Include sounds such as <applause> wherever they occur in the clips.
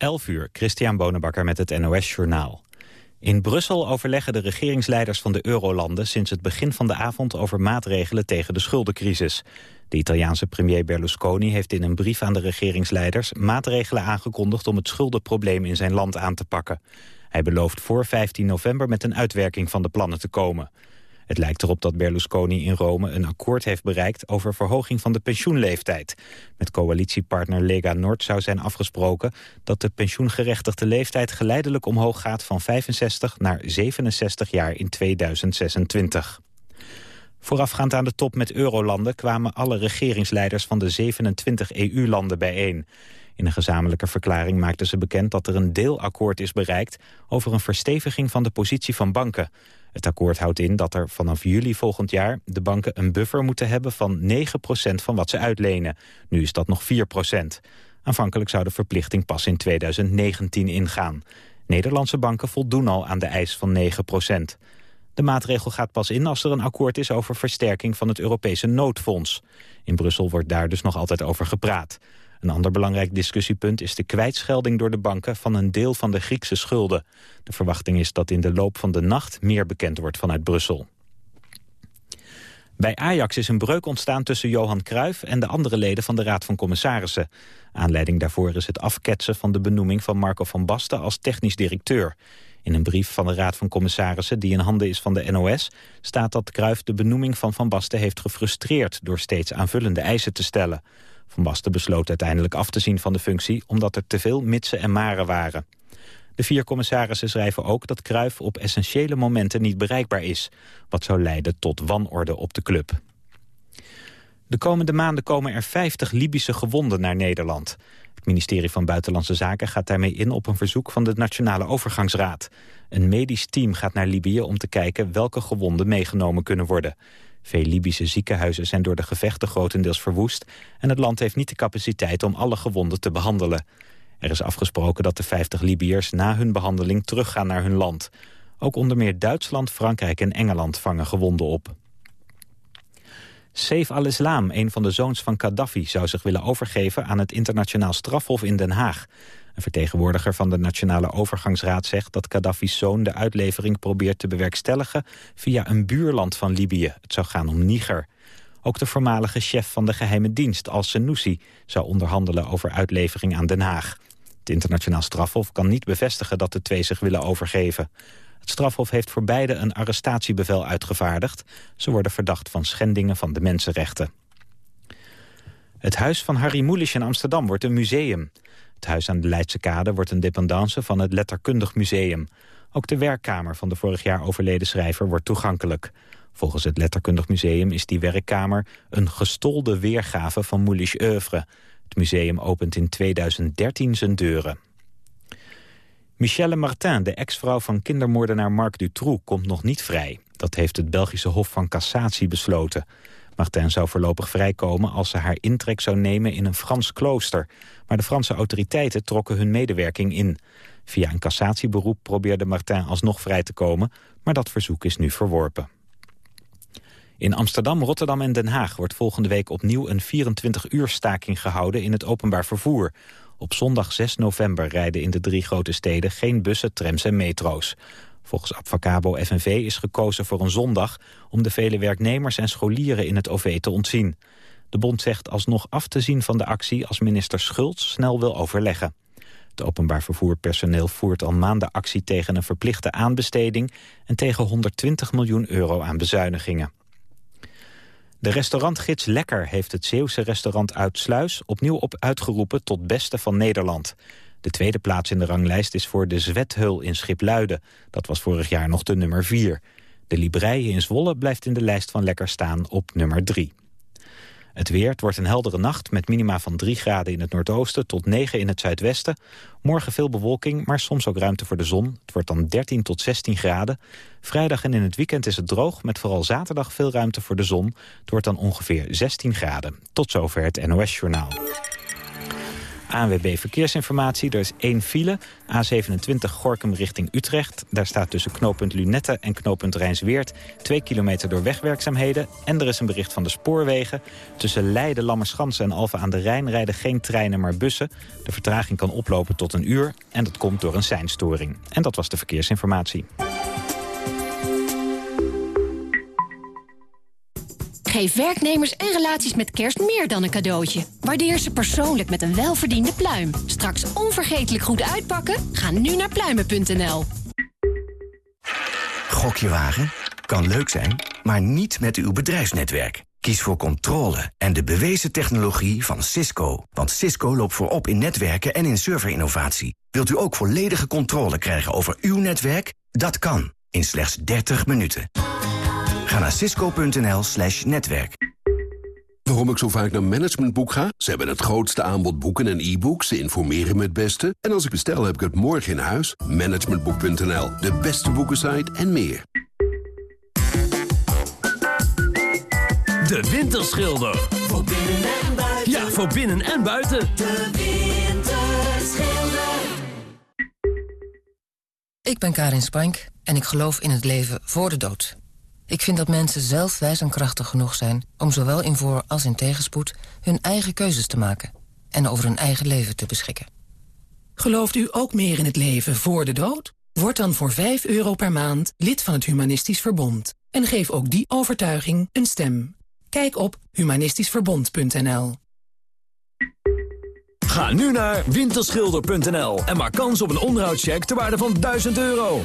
11 uur, Christian Bonenbakker met het NOS Journaal. In Brussel overleggen de regeringsleiders van de eurolanden sinds het begin van de avond over maatregelen tegen de schuldencrisis. De Italiaanse premier Berlusconi heeft in een brief aan de regeringsleiders maatregelen aangekondigd om het schuldenprobleem in zijn land aan te pakken. Hij belooft voor 15 november met een uitwerking van de plannen te komen. Het lijkt erop dat Berlusconi in Rome een akkoord heeft bereikt over verhoging van de pensioenleeftijd. Met coalitiepartner Lega Nord zou zijn afgesproken dat de pensioengerechtigde leeftijd geleidelijk omhoog gaat van 65 naar 67 jaar in 2026. Voorafgaand aan de top met eurolanden kwamen alle regeringsleiders van de 27 EU-landen bijeen. In een gezamenlijke verklaring maakten ze bekend dat er een deelakkoord is bereikt over een versteviging van de positie van banken. Het akkoord houdt in dat er vanaf juli volgend jaar de banken een buffer moeten hebben van 9% van wat ze uitlenen. Nu is dat nog 4% Aanvankelijk zou de verplichting pas in 2019 ingaan. Nederlandse banken voldoen al aan de eis van 9% de maatregel gaat pas in als er een akkoord is over versterking van het Europese noodfonds. In Brussel wordt daar dus nog altijd over gepraat. Een ander belangrijk discussiepunt is de kwijtschelding door de banken van een deel van de Griekse schulden. De verwachting is dat in de loop van de nacht meer bekend wordt vanuit Brussel. Bij Ajax is een breuk ontstaan tussen Johan Cruijff en de andere leden van de Raad van Commissarissen. Aanleiding daarvoor is het afketsen van de benoeming van Marco van Basten als technisch directeur. In een brief van de Raad van Commissarissen die in handen is van de NOS... staat dat Cruijff de benoeming van Van Basten heeft gefrustreerd... door steeds aanvullende eisen te stellen. Van Basten besloot uiteindelijk af te zien van de functie... omdat er te veel mitsen en maren waren. De vier commissarissen schrijven ook dat Cruijff op essentiële momenten niet bereikbaar is... wat zou leiden tot wanorde op de club. De komende maanden komen er 50 Libische gewonden naar Nederland. Het ministerie van Buitenlandse Zaken gaat daarmee in op een verzoek van de Nationale Overgangsraad. Een medisch team gaat naar Libië om te kijken welke gewonden meegenomen kunnen worden. Veel Libische ziekenhuizen zijn door de gevechten grotendeels verwoest... en het land heeft niet de capaciteit om alle gewonden te behandelen. Er is afgesproken dat de 50 Libiërs na hun behandeling teruggaan naar hun land. Ook onder meer Duitsland, Frankrijk en Engeland vangen gewonden op. Saif al-Islam, een van de zoons van Gaddafi... zou zich willen overgeven aan het internationaal strafhof in Den Haag. Een vertegenwoordiger van de Nationale Overgangsraad zegt... dat Gaddafi's zoon de uitlevering probeert te bewerkstelligen... via een buurland van Libië. Het zou gaan om Niger. Ook de voormalige chef van de geheime dienst, al-Senussi... zou onderhandelen over uitlevering aan Den Haag. Het internationaal strafhof kan niet bevestigen dat de twee zich willen overgeven. Het strafhof heeft voor beide een arrestatiebevel uitgevaardigd. Ze worden verdacht van schendingen van de mensenrechten. Het huis van Harry Mulisch in Amsterdam wordt een museum. Het huis aan de Leidse Kade wordt een dependance van het Letterkundig Museum. Ook de werkkamer van de vorig jaar overleden schrijver wordt toegankelijk. Volgens het Letterkundig Museum is die werkkamer een gestolde weergave van Mulisch oeuvre. Het museum opent in 2013 zijn deuren. Michelle Martin, de ex-vrouw van kindermoordenaar Marc Dutroux, komt nog niet vrij. Dat heeft het Belgische Hof van Cassatie besloten. Martin zou voorlopig vrijkomen als ze haar intrek zou nemen in een Frans klooster. Maar de Franse autoriteiten trokken hun medewerking in. Via een cassatieberoep probeerde Martin alsnog vrij te komen, maar dat verzoek is nu verworpen. In Amsterdam, Rotterdam en Den Haag wordt volgende week opnieuw een 24-uur staking gehouden in het openbaar vervoer. Op zondag 6 november rijden in de drie grote steden geen bussen, trams en metro's. Volgens Abfacabo FNV is gekozen voor een zondag... om de vele werknemers en scholieren in het OV te ontzien. De bond zegt alsnog af te zien van de actie... als minister Schultz snel wil overleggen. Het openbaar vervoerpersoneel voert al maanden actie tegen een verplichte aanbesteding... en tegen 120 miljoen euro aan bezuinigingen. De restaurantgids Lekker heeft het Zeeuwse restaurant Uitsluis... opnieuw op uitgeroepen tot beste van Nederland. De tweede plaats in de ranglijst is voor de Zwethul in Schipluiden. Dat was vorig jaar nog de nummer 4. De Libreie in Zwolle blijft in de lijst van Lekker staan op nummer 3. Het weer, het wordt een heldere nacht met minima van 3 graden in het noordoosten tot 9 in het zuidwesten. Morgen veel bewolking, maar soms ook ruimte voor de zon. Het wordt dan 13 tot 16 graden. Vrijdag en in het weekend is het droog, met vooral zaterdag veel ruimte voor de zon. Het wordt dan ongeveer 16 graden. Tot zover het NOS Journaal. ANWB Verkeersinformatie. Er is één file. A27 Gorkum richting Utrecht. Daar staat tussen knooppunt Lunette en knooppunt Rijnsweert... twee kilometer door wegwerkzaamheden. En er is een bericht van de spoorwegen. Tussen Leiden, Lammerschansen en Alphen aan de Rijn... rijden geen treinen, maar bussen. De vertraging kan oplopen tot een uur. En dat komt door een seinstoring. En dat was de verkeersinformatie. Geef werknemers en relaties met kerst meer dan een cadeautje. Waardeer ze persoonlijk met een welverdiende pluim. Straks onvergetelijk goed uitpakken? Ga nu naar pluimen.nl. Gokje wagen? Kan leuk zijn, maar niet met uw bedrijfsnetwerk. Kies voor controle en de bewezen technologie van Cisco. Want Cisco loopt voorop in netwerken en in serverinnovatie. Wilt u ook volledige controle krijgen over uw netwerk? Dat kan, in slechts 30 minuten. Ga naar cisco.nl slash netwerk. Waarom ik zo vaak naar Managementboek ga? Ze hebben het grootste aanbod boeken en e-books. Ze informeren me het beste. En als ik bestel, heb ik het morgen in huis. Managementboek.nl, de beste boekensite en meer. De Winterschilder. Voor binnen en buiten. Ja, voor binnen en buiten. De Winterschilder. Ik ben Karin Spank en ik geloof in het leven voor de dood. Ik vind dat mensen zelf wijs en krachtig genoeg zijn... om zowel in voor- als in tegenspoed hun eigen keuzes te maken... en over hun eigen leven te beschikken. Gelooft u ook meer in het leven voor de dood? Word dan voor 5 euro per maand lid van het Humanistisch Verbond. En geef ook die overtuiging een stem. Kijk op humanistischverbond.nl Ga nu naar winterschilder.nl en maak kans op een onderhoudscheck ter waarde van 1000 euro.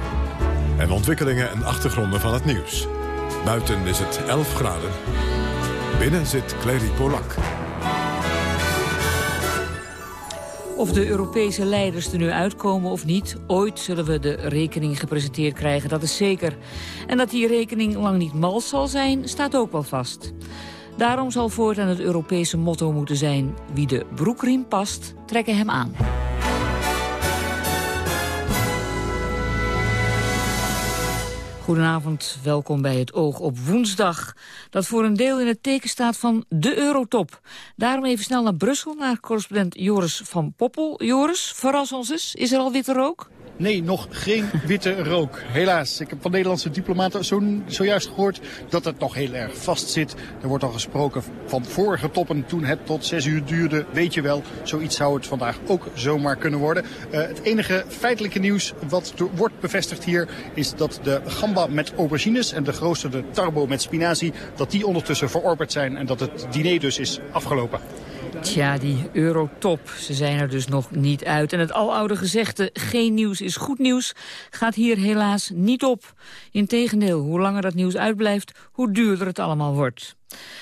en ontwikkelingen en achtergronden van het nieuws. Buiten is het 11 graden. Binnen zit Clary Polak. Of de Europese leiders er nu uitkomen of niet... ooit zullen we de rekening gepresenteerd krijgen, dat is zeker. En dat die rekening lang niet mals zal zijn, staat ook wel vast. Daarom zal voortaan het Europese motto moeten zijn... wie de broekriem past, trekken hem aan. Goedenavond, welkom bij het Oog op woensdag. Dat voor een deel in het teken staat van de Eurotop. Daarom even snel naar Brussel, naar correspondent Joris van Poppel. Joris, verras ons eens, is er al witte rook? Nee, nog geen witte rook. Helaas. Ik heb van Nederlandse diplomaten zo, zojuist gehoord dat het nog heel erg vast zit. Er wordt al gesproken van vorige toppen toen het tot zes uur duurde. Weet je wel, zoiets zou het vandaag ook zomaar kunnen worden. Uh, het enige feitelijke nieuws wat wordt bevestigd hier is dat de gamba met aubergines en de grootste de tarbo met spinazie, dat die ondertussen verorberd zijn en dat het diner dus is afgelopen. Tja, die eurotop, ze zijn er dus nog niet uit. En het aloude gezegde, geen nieuws is goed nieuws, gaat hier helaas niet op. Integendeel, hoe langer dat nieuws uitblijft, hoe duurder het allemaal wordt.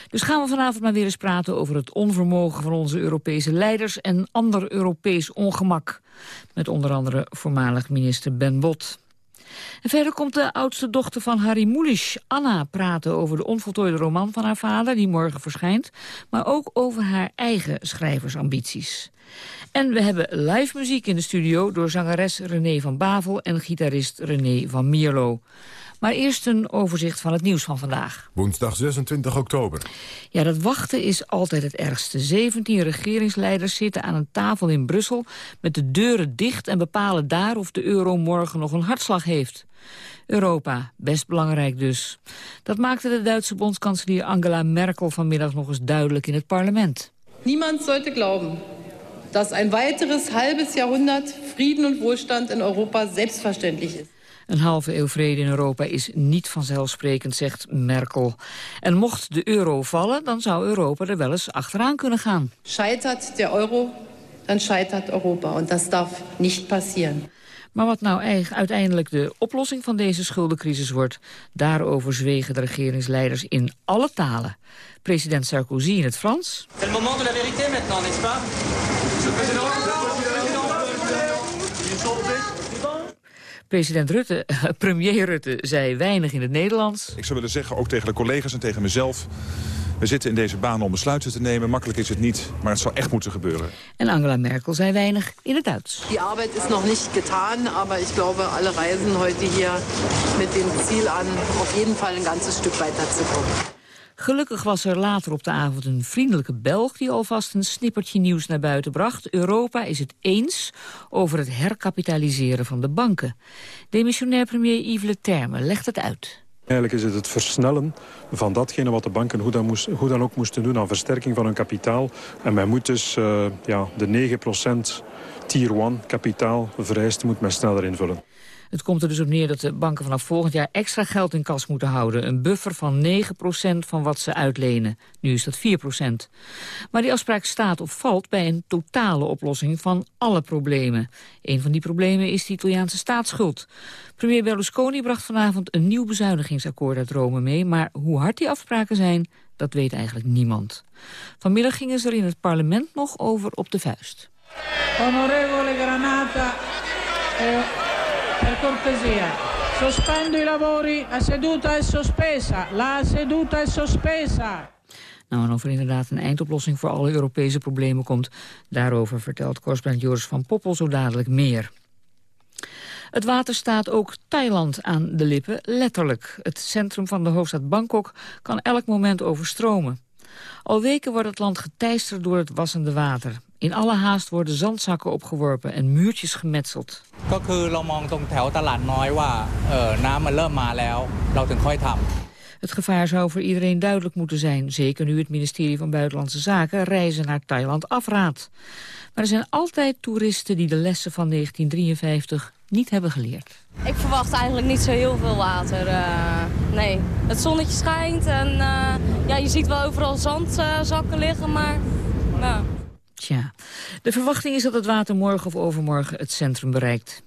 Dus gaan we vanavond maar weer eens praten over het onvermogen van onze Europese leiders en ander Europees ongemak. Met onder andere voormalig minister Ben Bot. Verder komt de oudste dochter van Harry Mulisch, Anna, praten over de onvoltooide roman van haar vader, die morgen verschijnt, maar ook over haar eigen schrijversambities. En we hebben live muziek in de studio door zangeres René van Bavel en gitarist René van Mierlo. Maar eerst een overzicht van het nieuws van vandaag. Woensdag 26 oktober. Ja, dat wachten is altijd het ergste. 17 regeringsleiders zitten aan een tafel in Brussel... met de deuren dicht en bepalen daar of de euro morgen nog een hartslag heeft. Europa, best belangrijk dus. Dat maakte de Duitse bondskanselier Angela Merkel vanmiddag nog eens duidelijk in het parlement. Niemand sollte glauben dat een weiteres halbes Jahrhundert Frieden en Wohlstand in Europa selbstverständlich is. Een halve eeuw vrede in Europa is niet vanzelfsprekend, zegt Merkel. En mocht de euro vallen, dan zou Europa er wel eens achteraan kunnen gaan. Scheitert de euro, dan scheitert Europa. En dat darf niet passeren. Maar wat nou eigenlijk uiteindelijk de oplossing van deze schuldencrisis wordt... daarover zwegen de regeringsleiders in alle talen. President Sarkozy in het Frans. Le moment de la vérité maintenant, n'est-ce pas President Rutte, <laughs> premier Rutte, zei weinig in het Nederlands. Ik zou willen zeggen, ook tegen de collega's en tegen mezelf... we zitten in deze baan om besluiten te nemen. Makkelijk is het niet, maar het zou echt moeten gebeuren. En Angela Merkel zei weinig in het Duits. Die Arbeit ist noch nicht getan, aber ich glaube, alle reisen heute hier mit dem Ziel an, auf jeden Fall ein ganzes Stück weiterzukommen. Gelukkig was er later op de avond een vriendelijke Belg... die alvast een snippertje nieuws naar buiten bracht. Europa is het eens over het herkapitaliseren van de banken. Demissionair premier Yves Le Terme legt het uit. Eigenlijk is het het versnellen van datgene wat de banken hoe dan, moest, hoe dan ook moesten doen... aan versterking van hun kapitaal. En men moet dus uh, ja, de 9% tier 1 kapitaal vereist moet men sneller invullen. Het komt er dus op neer dat de banken vanaf volgend jaar extra geld in kas moeten houden. Een buffer van 9% van wat ze uitlenen. Nu is dat 4%. Maar die afspraak staat of valt bij een totale oplossing van alle problemen. Een van die problemen is de Italiaanse staatsschuld. Premier Berlusconi bracht vanavond een nieuw bezuinigingsakkoord uit Rome mee. Maar hoe hard die afspraken zijn, dat weet eigenlijk niemand. Vanmiddag gingen ze er in het parlement nog over op de vuist. Onorevole Granata, eh, per cortesia. Sospendo i lavori, la seduta è sospesa. La seduta è sospesa. Nou, en of er inderdaad een eindoplossing voor alle Europese problemen komt... daarover vertelt correspondent Joris van Poppel zo dadelijk meer. Het water staat ook Thailand aan de lippen, letterlijk. Het centrum van de hoofdstad Bangkok kan elk moment overstromen. Al weken wordt het land geteisterd door het wassende water. In alle haast worden zandzakken opgeworpen en muurtjes gemetseld. Het gevaar zou voor iedereen duidelijk moeten zijn. Zeker nu het ministerie van Buitenlandse Zaken reizen naar Thailand afraadt. Maar er zijn altijd toeristen die de lessen van 1953 niet hebben geleerd. Ik verwacht eigenlijk niet zo heel veel water. Uh, nee, het zonnetje schijnt en uh, ja, je ziet wel overal zandzakken liggen, maar... Tja, de verwachting is dat het water morgen of overmorgen het centrum bereikt.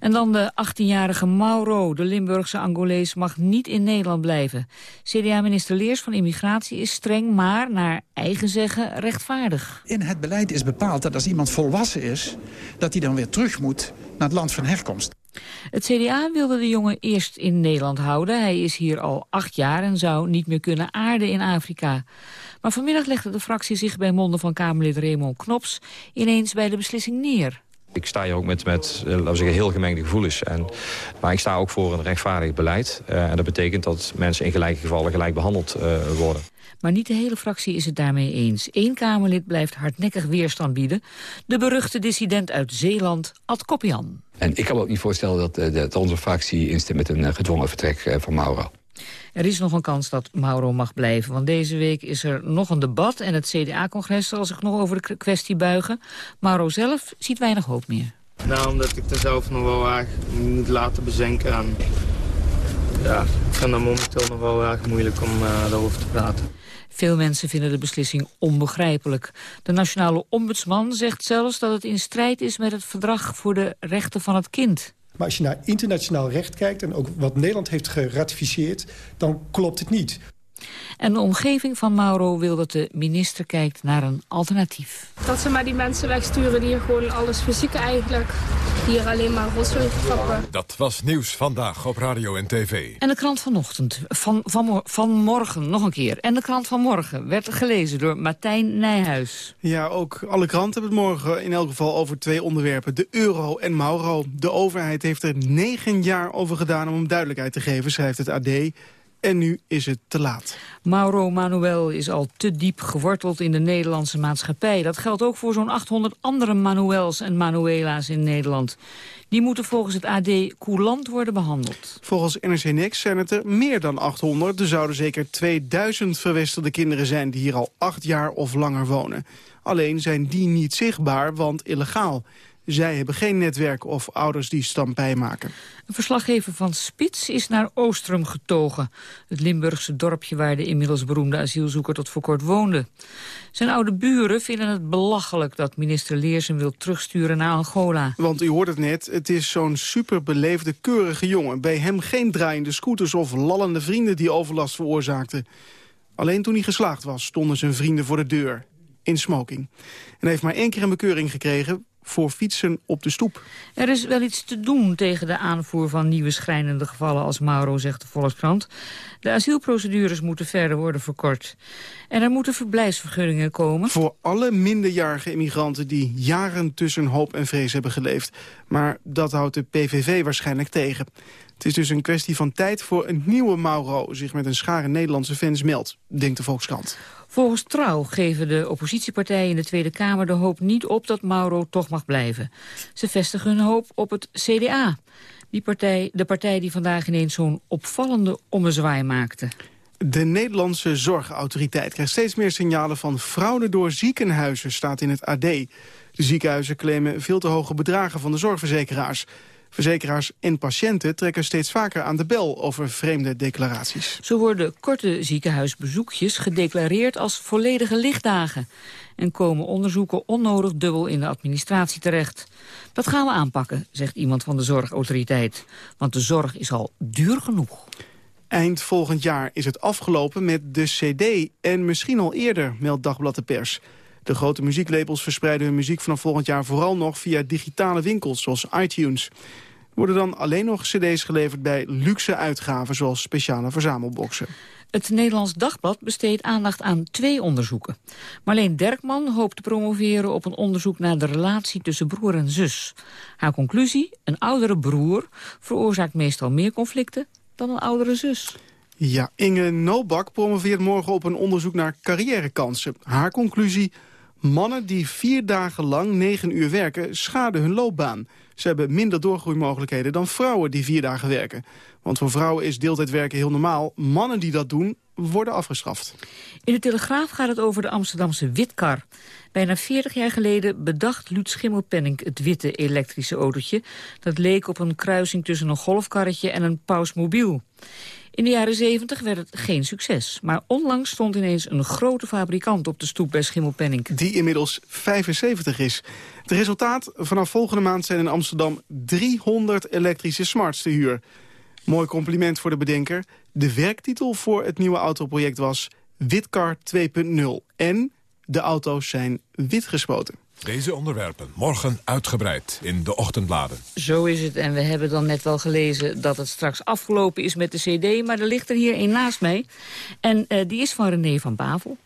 En dan de 18-jarige Mauro, de Limburgse Angolees, mag niet in Nederland blijven. CDA-minister Leers van Immigratie is streng, maar naar eigen zeggen rechtvaardig. In het beleid is bepaald dat als iemand volwassen is... dat hij dan weer terug moet naar het land van herkomst. Het CDA wilde de jongen eerst in Nederland houden. Hij is hier al acht jaar en zou niet meer kunnen aarden in Afrika. Maar vanmiddag legde de fractie zich bij monden van Kamerlid Raymond Knops... ineens bij de beslissing neer. Ik sta hier ook met, met eh, laten we zeggen, heel gemengde gevoelens. En, maar ik sta ook voor een rechtvaardig beleid. Uh, en dat betekent dat mensen in gelijke gevallen gelijk behandeld uh, worden. Maar niet de hele fractie is het daarmee eens. Eén Kamerlid blijft hardnekkig weerstand bieden. De beruchte dissident uit Zeeland, Ad Koppian. En ik kan me ook niet voorstellen dat, dat onze fractie instemt met een gedwongen vertrek van Mauro. Er is nog een kans dat Mauro mag blijven. Want deze week is er nog een debat en het CDA-congres zal zich nog over de kwestie buigen. Mauro zelf ziet weinig hoop meer. Nou, omdat ik er zelf nog wel erg moet laten bezinken. En ja, ik vind het momenteel nog wel erg moeilijk om uh, daarover te praten. Veel mensen vinden de beslissing onbegrijpelijk. De nationale ombudsman zegt zelfs dat het in strijd is met het verdrag voor de rechten van het kind. Maar als je naar internationaal recht kijkt... en ook wat Nederland heeft geratificeerd, dan klopt het niet. En de omgeving van Mauro wil dat de minister kijkt naar een alternatief. Dat ze maar die mensen wegsturen die hier gewoon alles fysiek eigenlijk... hier alleen maar rotzooi trappen. Dat was Nieuws Vandaag op Radio en TV. En de krant vanochtend, van, van, van morgen nog een keer. En de krant van morgen werd gelezen door Martijn Nijhuis. Ja, ook alle kranten hebben het morgen in elk geval over twee onderwerpen. De euro en Mauro. De overheid heeft er negen jaar over gedaan om hem duidelijkheid te geven, schrijft het AD. En nu is het te laat. Mauro Manuel is al te diep geworteld in de Nederlandse maatschappij. Dat geldt ook voor zo'n 800 andere Manuels en Manuela's in Nederland. Die moeten volgens het AD coulant worden behandeld. Volgens NRC Next zijn het er meer dan 800. Er zouden zeker 2000 verwesterde kinderen zijn die hier al acht jaar of langer wonen. Alleen zijn die niet zichtbaar, want illegaal. Zij hebben geen netwerk of ouders die stampij maken. Een verslaggever van Spits is naar Oostrum getogen. Het Limburgse dorpje waar de inmiddels beroemde asielzoeker tot voor kort woonde. Zijn oude buren vinden het belachelijk dat minister Leers hem wil terugsturen naar Angola. Want u hoort het net, het is zo'n superbeleefde, keurige jongen. Bij hem geen draaiende scooters of lallende vrienden die overlast veroorzaakten. Alleen toen hij geslaagd was, stonden zijn vrienden voor de deur. In smoking. En hij heeft maar één keer een bekeuring gekregen voor fietsen op de stoep. Er is wel iets te doen tegen de aanvoer van nieuwe schrijnende gevallen als Mauro, zegt de Volkskrant. De asielprocedures moeten verder worden verkort. En er moeten verblijfsvergunningen komen. Voor alle minderjarige immigranten die jaren tussen hoop en vrees hebben geleefd. Maar dat houdt de PVV waarschijnlijk tegen. Het is dus een kwestie van tijd voor een nieuwe Mauro... zich met een schare Nederlandse fans meldt, denkt de Volkskrant. Volgens Trouw geven de oppositiepartijen in de Tweede Kamer de hoop niet op dat Mauro toch mag blijven. Ze vestigen hun hoop op het CDA. Die partij, de partij die vandaag ineens zo'n opvallende ommezwaai maakte. De Nederlandse Zorgautoriteit krijgt steeds meer signalen van fraude door ziekenhuizen, staat in het AD. De ziekenhuizen claimen veel te hoge bedragen van de zorgverzekeraars. Verzekeraars en patiënten trekken steeds vaker aan de bel over vreemde declaraties. Zo worden korte ziekenhuisbezoekjes gedeclareerd als volledige lichtdagen. En komen onderzoeken onnodig dubbel in de administratie terecht. Dat gaan we aanpakken, zegt iemand van de zorgautoriteit. Want de zorg is al duur genoeg. Eind volgend jaar is het afgelopen met de cd en misschien al eerder, meldt Dagblad de Pers. De grote muzieklabels verspreiden hun muziek vanaf volgend jaar vooral nog via digitale winkels zoals iTunes. Er worden dan alleen nog cd's geleverd bij luxe uitgaven zoals speciale verzamelboxen. Het Nederlands Dagblad besteedt aandacht aan twee onderzoeken. Marleen Derkman hoopt te promoveren op een onderzoek naar de relatie tussen broer en zus. Haar conclusie, een oudere broer veroorzaakt meestal meer conflicten dan een oudere zus. Ja, Inge Nobak promoveert morgen op een onderzoek naar carrièrekansen. Haar conclusie, mannen die vier dagen lang negen uur werken schaden hun loopbaan. Ze hebben minder doorgroeimogelijkheden dan vrouwen die vier dagen werken. Want voor vrouwen is deeltijdwerken heel normaal. Mannen die dat doen, worden afgestraft. In de Telegraaf gaat het over de Amsterdamse witkar. Bijna 40 jaar geleden bedacht Luut Schimmelpenning het witte elektrische autootje. Dat leek op een kruising tussen een golfkarretje en een pausmobiel. In de jaren 70 werd het geen succes. Maar onlangs stond ineens een grote fabrikant op de stoep bij Schimmelpenning. Die inmiddels 75 is. Het resultaat? Vanaf volgende maand zijn in Amsterdam 300 elektrische smarts te huur. Mooi compliment voor de bedenker. De werktitel voor het nieuwe autoproject was Witcar 2.0. En de auto's zijn wit gespoten. Deze onderwerpen morgen uitgebreid in de ochtendbladen. Zo is het. En we hebben dan net wel gelezen dat het straks afgelopen is met de cd. Maar er ligt er hier een naast mij. En uh, die is van René van Bavel.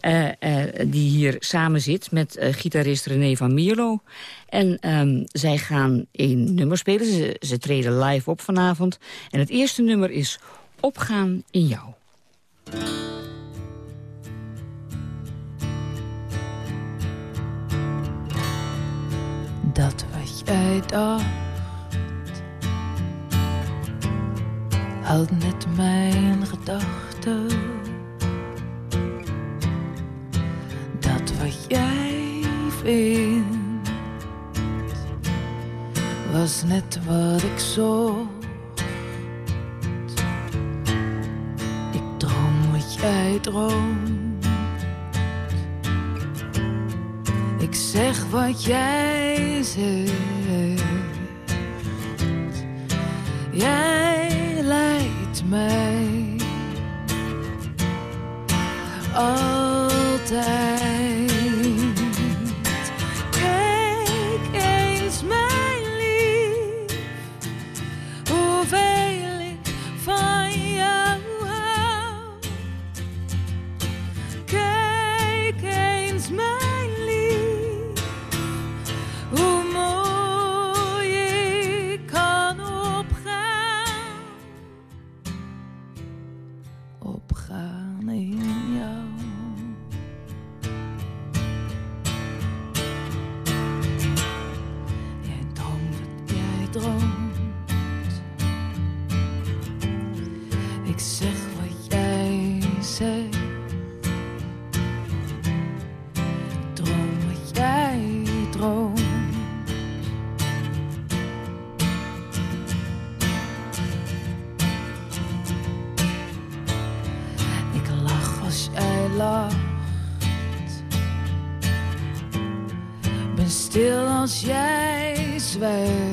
Uh, uh, die hier samen zit met gitarist René van Mierlo. En um, zij gaan een nummer spelen. Ze, ze treden live op vanavond. En het eerste nummer is Opgaan in jou. Dat wat jij dacht houdt net mijn gedachten. Dat wat jij vindt was net wat ik zocht. Ik droom wat jij droomt. Zeg wat jij zegt. Jij leidt mij altijd. Als jij zwijgt.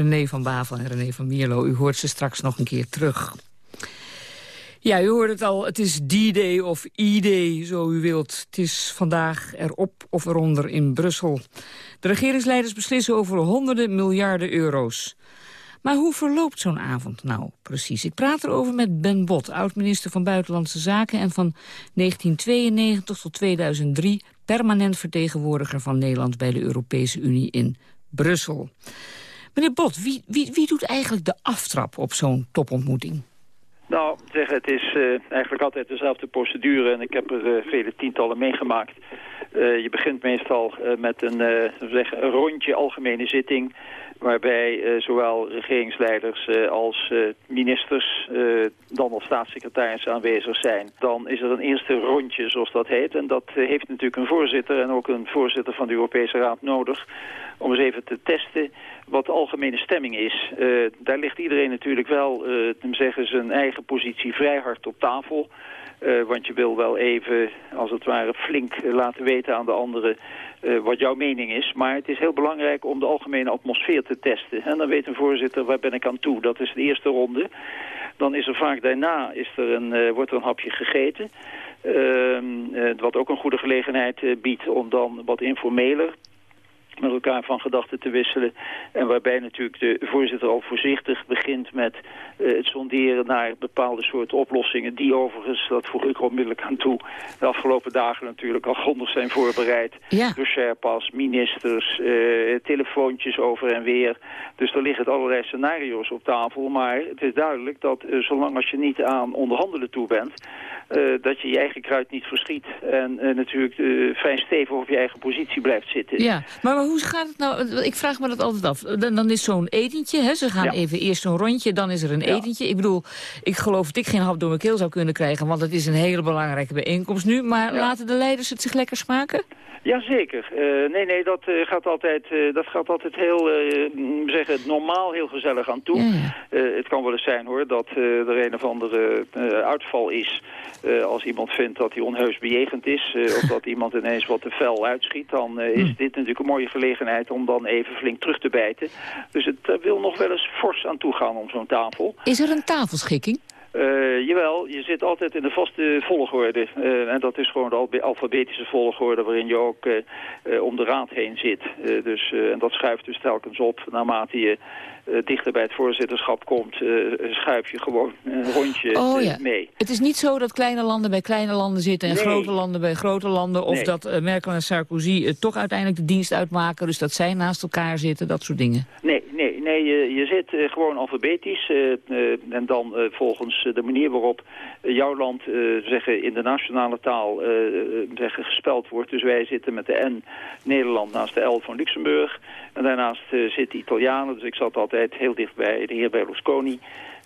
René van Bavel en René van Mierlo, u hoort ze straks nog een keer terug. Ja, u hoort het al, het is D-Day of E-Day, zo u wilt. Het is vandaag erop of eronder in Brussel. De regeringsleiders beslissen over honderden miljarden euro's. Maar hoe verloopt zo'n avond nou precies? Ik praat erover met Ben Bot, oud-minister van Buitenlandse Zaken... en van 1992 tot 2003 permanent vertegenwoordiger van Nederland... bij de Europese Unie in Brussel. Meneer Bot, wie, wie, doet eigenlijk de aftrap op zo'n topontmoeting? Nou, zeg, het is eh, eigenlijk altijd dezelfde procedure en ik heb er eh, vele tientallen meegemaakt. Eh, je begint meestal met een, zeg, een rondje algemene zitting waarbij eh, zowel regeringsleiders eh, als eh, ministers, dan als staatssecretarissen aanwezig zijn. Dan is er een eerste rondje, zoals dat heet. En dat heeft natuurlijk een voorzitter en ook een voorzitter van de Europese Raad nodig om eens even te testen wat de algemene stemming is. Daar ligt iedereen natuurlijk wel, te zeggen, zijn eigen positie vrij hard op tafel. Eh, want je wil wel even, als het ware, flink eh, laten weten aan de anderen eh, wat jouw mening is. Maar het is heel belangrijk om de algemene atmosfeer te testen. En dan weet een voorzitter, waar ben ik aan toe? Dat is de eerste ronde. Dan is er vaak daarna is er een, wordt er een hapje gegeten. Ehm, eh, wat ook een goede gelegenheid biedt om dan wat informeler met elkaar van gedachten te wisselen. En waarbij natuurlijk de voorzitter al voorzichtig begint met eh, het sonderen naar bepaalde soorten oplossingen. Die overigens, dat voeg ik onmiddellijk aan toe, de afgelopen dagen natuurlijk al grondig zijn voorbereid. Ja. Door Sherpas, ministers, eh, telefoontjes over en weer. Dus er liggen allerlei scenario's op tafel. Maar het is duidelijk dat eh, zolang als je niet aan onderhandelen toe bent... dat je je eigen kruid niet verschiet. En natuurlijk fijn stevig op je eigen positie blijft zitten. Ja, maar hoe hoe gaat het nou? Ik vraag me dat altijd af. Dan, dan is zo'n etentje, hè? ze gaan Ja. even eerst zo'n rondje, dan is er een Ja. etentje. Ik bedoel, ik geloof dat ik geen hap door mijn keel zou kunnen krijgen... want het is een hele belangrijke bijeenkomst nu. Maar laten de leiders het zich lekker smaken? Jazeker. Eh nee, nee, dat, eh, gaat altijd, eh, dat gaat altijd heel, mm, zeggen, normaal heel gezellig aan toe. Het kan wel eens zijn hoor, dat eh, er een of andere eh, uitval is. Eh, als iemand vindt dat hij onheus bejegend is, eh, of dat <laughs> iemand ineens wat te fel uitschiet, dan eh, is dit natuurlijk een mooie gelegenheid om dan even flink terug te bijten. Dus het wil nog wel eens fors aan toe gaan om zo'n tafel. Is er een tafelschikking? Eh, jawel, je zit altijd in de vaste volgorde. Eh, en dat is gewoon de alfabetische volgorde waarin je ook eh, eh, om de raad heen zit. Eh, dus, eh, en dat schuift dus telkens op naarmate je dichter bij het voorzitterschap komt. eh, schuif je gewoon een rondje Oh eh, ja. mee. Het is niet zo dat kleine landen bij kleine landen zitten... en Nee. grote landen bij grote landen... of Nee. dat eh, Merkel en Sarkozy eh, toch uiteindelijk de dienst uitmaken... dus dat zij naast elkaar zitten, dat soort dingen. Nee, nee, nee je, je zit eh, gewoon alfabetisch eh, eh, en dan eh, volgens eh, de manier waarop eh, jouw land eh, zeggen, in de nationale taal eh, eh, zeggen, gespeld wordt. Dus wij zitten met de N Nederland naast de L van Luxemburg. En daarnaast eh, zitten Italianen, dus ik zat altijd heel dicht bij de heer Berlusconi.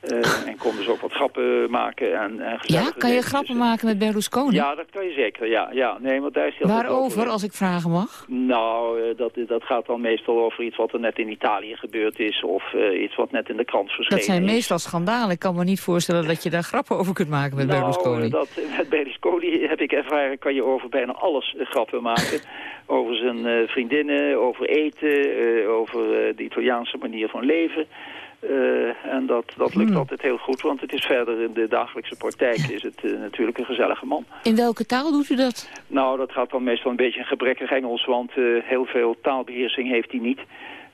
Eh, en kon dus ook wat grappen maken. En, en Ja, kan je grappen maken met Berlusconi? Ja, dat kan je zeker. Ja, ja. Nee, want daar is altijd Waarover, over. als ik vragen mag? Nou, eh, dat, dat gaat dan meestal over iets wat er net in Italië gebeurd is... of eh, iets wat net in de krant verschenen Dat zijn is. meestal schandalen. Ik kan me niet voorstellen dat je daar grappen over kunt maken met nou, Berlusconi. dat, met Berlusconi heb ik ervaren, kan je over bijna alles grappen maken. <laughs> over zijn vriendinnen, over eten, over de Italiaanse manier van leven... Eh, en dat, dat lukt Hmm. altijd heel goed, want het is verder in de dagelijkse praktijk is het eh, natuurlijk een gezellige man. In welke taal doet u dat? Nou, dat gaat dan meestal een beetje een gebrekkig Engels, want eh, heel veel taalbeheersing heeft hij niet.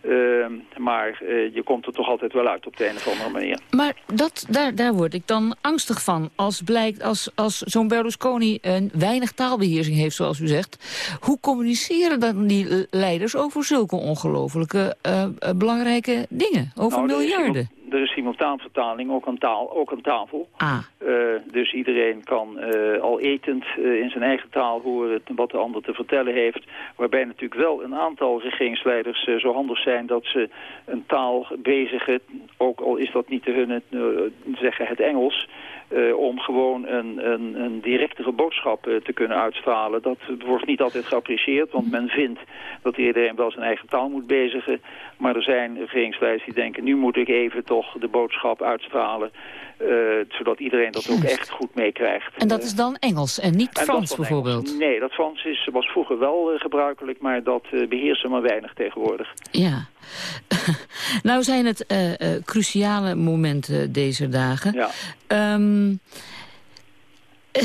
Ehm, maar eh, je komt er toch altijd wel uit op de een of andere manier. Maar dat, daar, daar word ik dan angstig van. Als blijkt, als, als zo'n Berlusconi een weinig taalbeheersing heeft, zoals u zegt. Hoe communiceren dan die leiders over zulke ongelofelijke eh, eh, belangrijke dingen? Over Nou, miljarden? Er is simultaanvertaling, ook aan, taal, ook aan tafel. Ah. Eh, dus iedereen kan eh, al etend eh, in zijn eigen taal horen wat de ander te vertellen heeft. Waarbij natuurlijk wel een aantal regeringsleiders zo handig zijn dat ze een taal bezigen, ook al is dat niet te hun zeggen het Engels, eh, om gewoon een, een, een directere boodschap eh, te kunnen uitstralen. Dat wordt niet altijd geapprecieerd, want men vindt dat iedereen wel zijn eigen taal moet bezigen. Maar er zijn regeringsleiders die denken, nu moet ik even toch de boodschap uitstralen, zodat iedereen dat ook echt goed meekrijgt. En dat is dan Engels en niet En Frans bijvoorbeeld? Engels. Nee, dat Frans is, was vroeger wel eh, gebruikelijk, maar dat eh, beheersen maar weinig tegenwoordig. Ja. <laughs> nou zijn het eh, eh, cruciale momenten deze dagen. Ja. Ehm,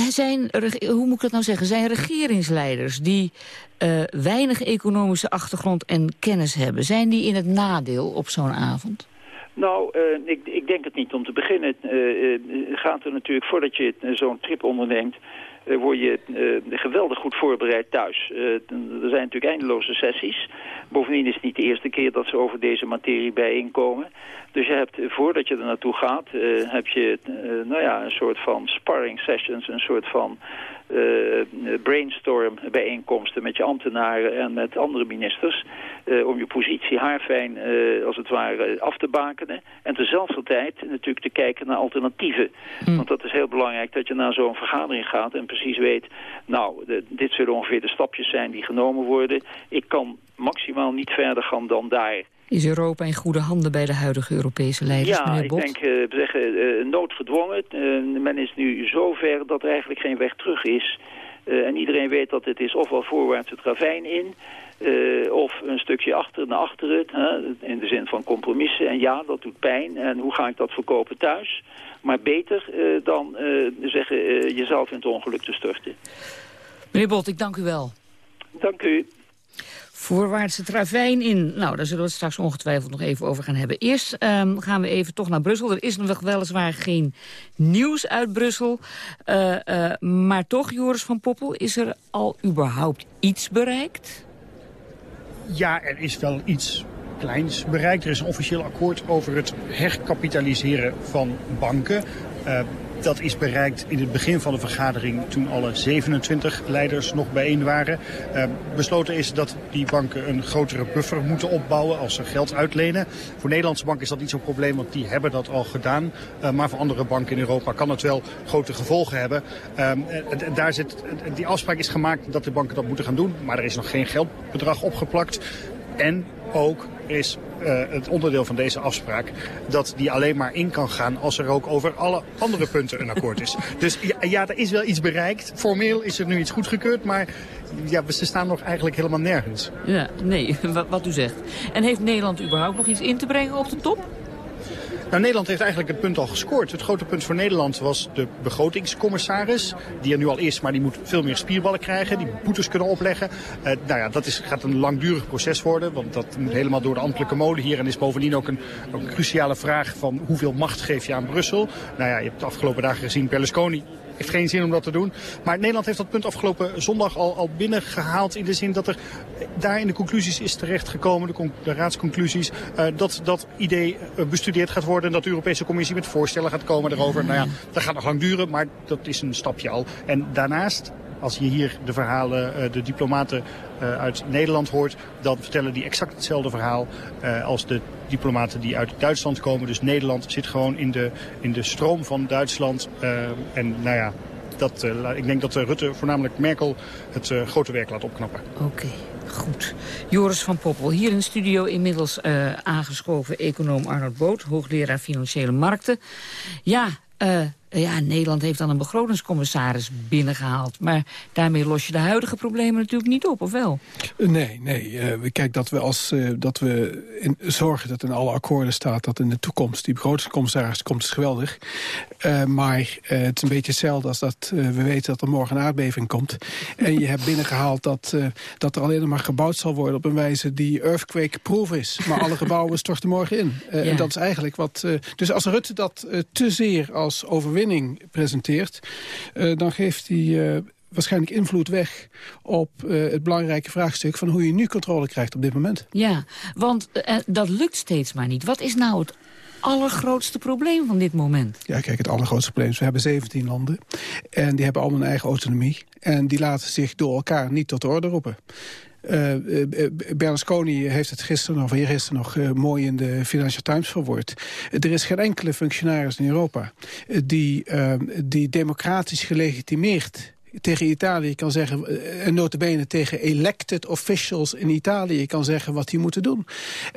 zijn, hoe moet ik dat nou zeggen? Zijn regeringsleiders die eh, weinig economische achtergrond en kennis hebben... zijn die in het nadeel op zo'n avond? Nou, eh, ik, ik denk het niet. Om te beginnen eh, eh, gaat er natuurlijk, voordat je zo'n trip onderneemt... word je geweldig goed voorbereid thuis. Er zijn natuurlijk eindeloze sessies. Bovendien is het niet de eerste keer dat ze over deze materie bijeenkomen. Dus je hebt, voordat je er naartoe gaat, heb je nou ja, een soort van sparring sessions, een soort van brainstorm bijeenkomsten met je ambtenaren en met andere ministers. eh, om je positie haarfijn, eh, als het ware, af te bakenen. En tezelfde tijd natuurlijk te kijken naar alternatieven. Want dat is heel belangrijk dat je naar zo'n vergadering gaat en precies weet... nou, de- dit zullen ongeveer de stapjes zijn die genomen worden. Ik kan maximaal niet verder gaan dan daar. Is Europa in goede handen bij de huidige Europese leiders, Ja, meneer ik Bot? denk, eh, zeggen, eh, noodgedwongen. Eh, men is nu zo ver dat er eigenlijk geen weg terug is. En iedereen weet dat het is ofwel voorwaarts het ravijn in... of een stukje achter naar achteren, hè, in de zin van compromissen. En ja, dat doet pijn. En hoe ga ik dat verkopen thuis? Maar beter dan zeggen jezelf in het ongeluk te storten. Meneer Bot, ik dank u wel. Dank u. Voorwaarts het ravijn in. Nou, daar zullen we het straks ongetwijfeld nog even over gaan hebben. Eerst ehm, gaan we even toch naar Brussel. Er is nog weliswaar geen nieuws uit Brussel. Eh, eh, maar toch, Joris van Poppel, is er al überhaupt iets bereikt? Ja, er is wel iets kleins bereikt. Er is een officieel akkoord over het herkapitaliseren van banken. Eh, dat is bereikt in het begin van de vergadering toen alle 27 leiders nog bijeen waren. Uh, besloten is dat die banken een grotere buffer moeten opbouwen als ze geld uitlenen. Voor Nederlandse banken is dat niet zo'n probleem, want die hebben dat al gedaan. Uh, maar voor andere banken in Europa kan het wel grote gevolgen hebben. Uh, daar zit, die afspraak is gemaakt dat de banken dat moeten gaan doen, maar er is nog geen geldbedrag opgeplakt. En ook is uh, het onderdeel van deze afspraak dat die alleen maar in kan gaan als er ook over alle andere punten een akkoord is. <laughs> Dus ja, ja, er is wel iets bereikt. Formeel is er nu iets goedgekeurd, maar ja, ze staan nog eigenlijk helemaal nergens. Ja, nee, <laughs> wat, wat u zegt. En heeft Nederland überhaupt nog iets in te brengen op de top? Nou, Nederland heeft eigenlijk het punt al gescoord. Het grote punt voor Nederland was de begrotingscommissaris. Die er nu al is, maar die moet veel meer spierballen krijgen. Die boetes kunnen opleggen. Uh, nou ja, dat is, gaat een langdurig proces worden. Want dat moet helemaal door de ambtelijke molen hier. En is bovendien ook een, ook een cruciale vraag van hoeveel macht geef je aan Brussel. Nou ja, je hebt de afgelopen dagen gezien Berlusconi heeft geen zin om dat te doen. Maar Nederland heeft dat punt afgelopen zondag al, al binnengehaald. In de zin dat er daar in de conclusies is terechtgekomen, de, de raadsconclusies, uh, dat dat idee bestudeerd gaat worden. En dat de Europese Commissie met voorstellen gaat komen erover. Nou ja, dat gaat nog lang duren, maar dat is een stapje al. En daarnaast als je hier de verhalen, de diplomaten uit Nederland hoort, dan vertellen die exact hetzelfde verhaal als de diplomaten die uit Duitsland komen. Dus Nederland zit gewoon in de, in de stroom van Duitsland. en nou ja, dat, ik denk dat Rutte, voornamelijk Merkel, het grote werk laat opknappen. Oké. Goed. Joris van Poppel, hier in de studio inmiddels aangeschoven econoom Arnold Boot, hoogleraar financiële markten. Ja, uh, ja, Nederland heeft dan een begrotingscommissaris binnengehaald. Maar daarmee los je de huidige problemen natuurlijk niet op, of wel? Nee, nee. Uh, kijk, dat we, als, uh, dat we in, zorgen dat in alle akkoorden staat... dat in de toekomst die begrotingscommissaris komt, is geweldig. Uh, maar het is een beetje hetzelfde als dat we weten dat er morgen een aardbeving komt. En je hebt binnengehaald dat, dat er alleen maar gebouwd zal worden... op een wijze die earthquake-proof is. Maar alle gebouwen storten morgen in. Ja. En dat is eigenlijk wat... dus als Rutte dat te zeer als overwinning presenteert... Uh, dan geeft hij uh, waarschijnlijk invloed weg op uh, het belangrijke vraagstuk... van hoe je nu controle krijgt op dit moment. Ja, want dat lukt steeds maar niet. Wat is nou het allergrootste probleem van dit moment? Ja, kijk, het allergrootste probleem is, we hebben 17 landen. En die hebben allemaal een eigen autonomie. En die laten zich door elkaar niet tot de orde roepen. Uh, Berlusconi heeft het gisteren of eergisteren nog uh, mooi in de Financial Times verwoord. er is geen enkele functionaris in Europa die, die democratisch gelegitimeerd tegen Italië kan zeggen, en notabene tegen elected officials in Italië kan zeggen wat die moeten doen.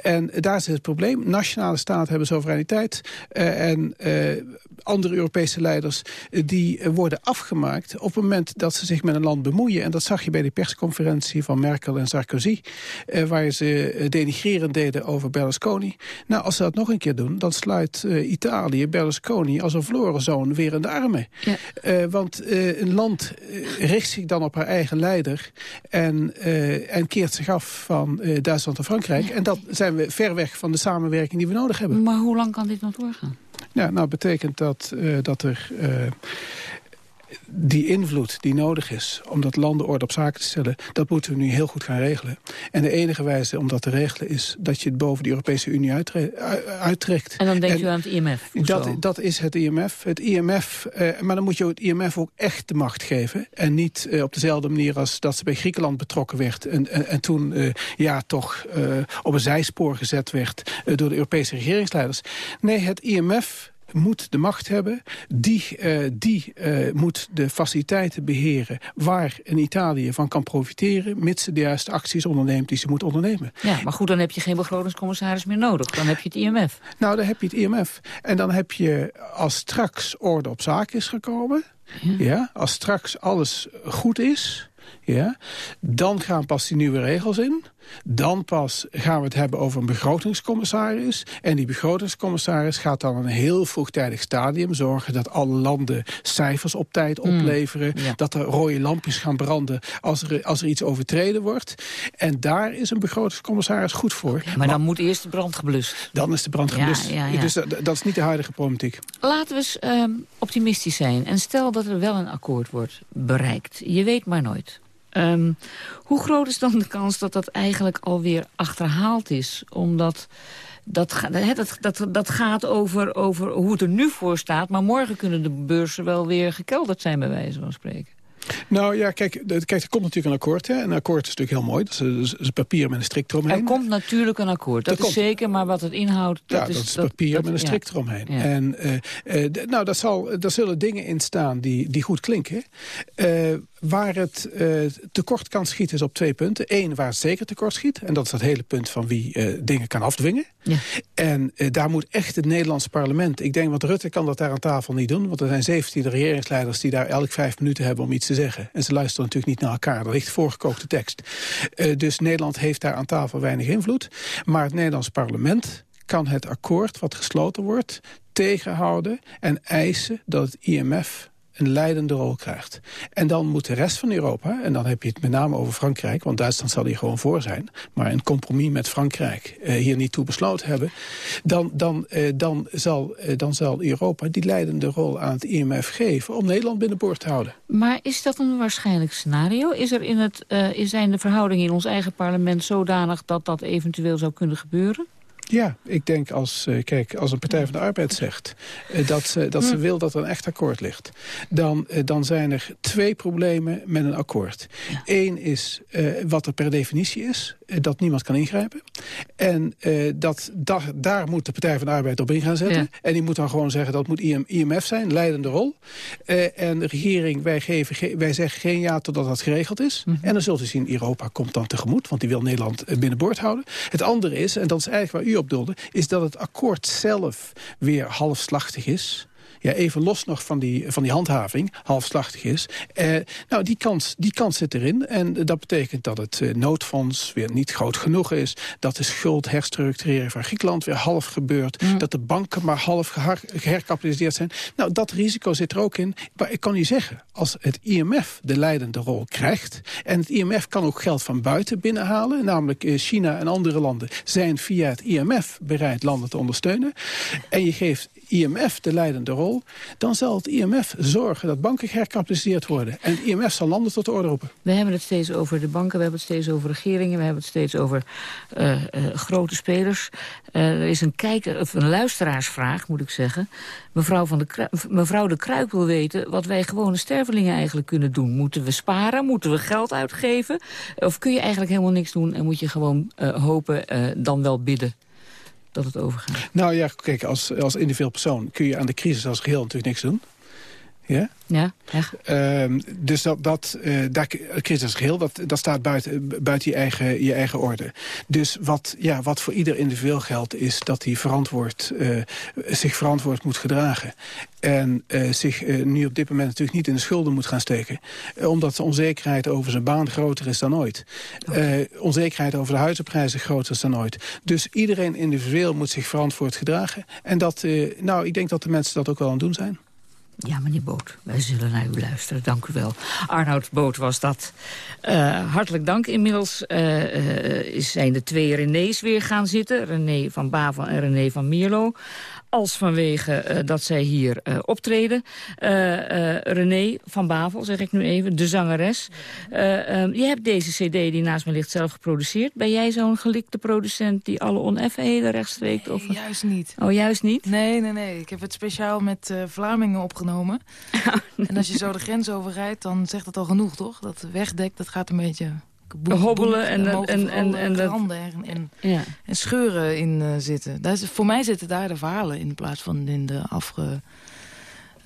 En daar zit het probleem. Nationale staten hebben soevereiniteit uh, en uh, andere Europese leiders die worden afgemaakt op het moment dat ze zich met een land bemoeien. En dat zag je bij die persconferentie van Merkel en Sarkozy, uh, waar ze denigrerend deden over Berlusconi. Nou, als ze dat nog een keer doen, dan sluit Italië Berlusconi als een verloren zoon weer in de armen. Ja. want een land richt zich dan op haar eigen leider en, uh, en keert zich af van uh, Duitsland en Frankrijk. En dat zijn we ver weg van de samenwerking die we nodig hebben. Maar hoe lang kan dit nog doorgaan? Ja, nou betekent dat, uh, dat er die invloed die nodig is om dat landen orde op zaken te stellen... dat moeten we nu heel goed gaan regelen. En de enige wijze om dat te regelen is dat je het boven de Europese Unie uittrekt. En dan denkt en u aan het IMF? Dat, dat is het IMF. Het IMF eh, maar dan moet je het IMF ook echt de macht geven. En niet eh, op dezelfde manier als dat ze bij Griekenland betrokken werd... en, en, en toen eh, ja, toch eh, op een zijspoor gezet werd eh, door de Europese regeringsleiders. Nee, het IMF moet de macht hebben. Die, uh, die uh, moet de faciliteiten beheren waar een Italië van kan profiteren... mits ze de juiste acties onderneemt die ze moet ondernemen. Ja, maar goed, dan heb je geen begrotingscommissaris meer nodig. Dan heb je het IMF. Nou, dan heb je het IMF. En dan heb je, als straks orde op zaak is gekomen... Ja. ja als straks alles goed is... Ja, dan gaan pas die nieuwe regels in... Dan pas gaan we het hebben over een begrotingscommissaris. En die begrotingscommissaris gaat dan een heel vroegtijdig stadium zorgen... dat alle landen cijfers op tijd opleveren. Mm, ja. Dat er rode lampjes gaan branden als er, als er iets overtreden wordt. En daar is een begrotingscommissaris goed voor. Ja, maar, maar, dan moet eerst de brand geblust. Dan is de brand geblust. Ja, dus dat, dat, is niet de huidige problematiek. Laten we eens um, optimistisch zijn. En stel dat er wel een akkoord wordt bereikt. Je weet maar nooit. Um, hoe groot is dan de kans dat dat eigenlijk alweer achterhaald is? Omdat dat, dat, dat, dat gaat over, over hoe het er nu voor staat. Maar morgen kunnen de beurzen wel weer gekelderd zijn, bij wijze van spreken. Nou ja, kijk, de- kijk, er komt natuurlijk een akkoord. Hè. Een akkoord is natuurlijk heel mooi. Dat is, dat is- dat is papier met een strik eromheen. Er komt natuurlijk een akkoord, dat is komt- zeker. Maar wat het inhoudt, Ja, dat, dat is papier dat- met een ja. strik eromheen. Ja. En eh, eh, nou, dat zal, daar zullen dingen in staan die, die goed klinken. Eh, waar het tekort kan schieten is op twee punten. Eén, waar het zeker tekort schiet. En dat is dat hele punt van wie dingen kan afdwingen. En eh, daar moet echt het Nederlandse parlement... Ik denk, want Rutte kan dat daar aan tafel niet doen. Want er zijn 17 regeringsleiders die daar elk vijf minuten hebben om iets te zeggen. En ze luisteren natuurlijk niet naar elkaar. Er ligt voorgekookte tekst. Eh, dus Nederland heeft daar aan tafel weinig invloed. Maar het Nederlandse parlement kan het akkoord wat gesloten wordt tegenhouden en eisen dat het IMF een leidende rol krijgt. En dan moet de rest van Europa, en dan heb je het met name over Frankrijk... want Duitsland zal hier gewoon voor zijn... maar een compromis met Frankrijk eh, hier niet toe besloten hebben... dan, dan, eh, dan, zal, eh, dan zal Europa die leidende rol aan het IMF geven... om Nederland binnenboord te houden. Maar is dat een waarschijnlijk scenario? Is er in het, zijn de verhoudingen in ons eigen parlement zodanig... dat dat eventueel zou kunnen gebeuren? Ja, ik denk als, eh, kijk, als een Partij van de Arbeid zegt eh, dat, ze, dat ze wil dat er een echt akkoord ligt, dan, eh, dan zijn er twee problemen met een akkoord. Eén is wat er per definitie is, dat niemand kan ingrijpen. En dat, da- daar moet de Partij van de Arbeid op in gaan zetten. Ja. En die moet dan gewoon zeggen dat moet IM, IMF zijn, leidende rol. En de regering, wij, geven, ge- wij zeggen geen ja totdat dat geregeld is. En dan zult u zien, Europa komt dan tegemoet, want die wil Nederland binnenboord houden. Het andere is, en dat is eigenlijk waar u is dat het akkoord zelf weer halfslachtig is. Ja, even los nog van die, van die handhaving, halfslachtig is. Eh, nou, die kans, die kans zit erin. En dat betekent dat het eh, noodfonds weer niet groot genoeg is. Dat de schuldherstructurering van Griekenland weer half gebeurt. Dat de banken maar half geherkapitaliseerd zijn. Nou, dat risico zit er ook in. Maar ik kan u zeggen, als het IMF de leidende rol krijgt... en het IMF kan ook geld van buiten binnenhalen... namelijk eh, China en andere landen zijn via het IMF bereid landen te ondersteunen... en je geeft IMF de leidende rol... dan zal het IMF zorgen dat banken geherkapitaliseerd worden. En het IMF zal landen tot de orde roepen. We hebben het steeds over de banken, we hebben het steeds over regeringen... we hebben het steeds over eh, eh, grote spelers. Eh, er is een, kijker, of een luisteraarsvraag, moet ik zeggen. Mevrouw, van de mevrouw de Kruik wil weten wat wij gewone stervelingen eigenlijk kunnen doen. Moeten we sparen? Moeten we geld uitgeven? Of kun je eigenlijk helemaal niks doen en moet je gewoon hopen, dan wel bidden dat het overgaat? Nou ja, kijk, als, als individueel persoon kun je aan de crisis als geheel natuurlijk niks doen. Ja? Ja, echt. Dus dat, dat eh, daar, het crisis als geheel, dat, dat staat buiten, buiten je, eigen, je eigen orde. Dus wat, ja, wat voor ieder individueel geldt, is dat hij verantwoord, eh, zich verantwoord moet gedragen. En eh, zich eh, nu op dit moment natuurlijk niet in de schulden moet gaan steken. Eh, omdat de onzekerheid over zijn baan groter is dan ooit. Eh, onzekerheid over de huizenprijzen groter is dan ooit. Dus iedereen individueel moet zich verantwoord gedragen. En dat, eh, nou, ik denk dat de mensen dat ook wel aan het doen zijn. Ja, meneer Boot, wij zullen naar u luisteren. Dank u wel. Arnoud Boot was dat. Eh, hartelijk dank. Inmiddels eh, zijn de twee René's weer gaan zitten. René van Bavel en René van Mierlo. Als vanwege eh, dat zij hier eh, optreden. Eh, René van Bavel, zeg ik nu even, de zangeres. Eh, eh, je hebt deze cd die naast me ligt zelf geproduceerd. Ben jij zo'n gelikte producent die alle oneffenheden rechtstreekt? Of... Juist niet. Oh, juist niet? Nee, nee, nee. Ik heb het speciaal met Vlamingen opgenomen. <laughs> En als je zo de grens overrijdt, dan zegt het al genoeg, toch? Dat wegdek, dat gaat een beetje... Hobbelen en en- en- en dat- randen en, en, Ja. en scheuren in eh, zitten. Daar is, voor mij zitten daar de verhalen in plaats van in de afge,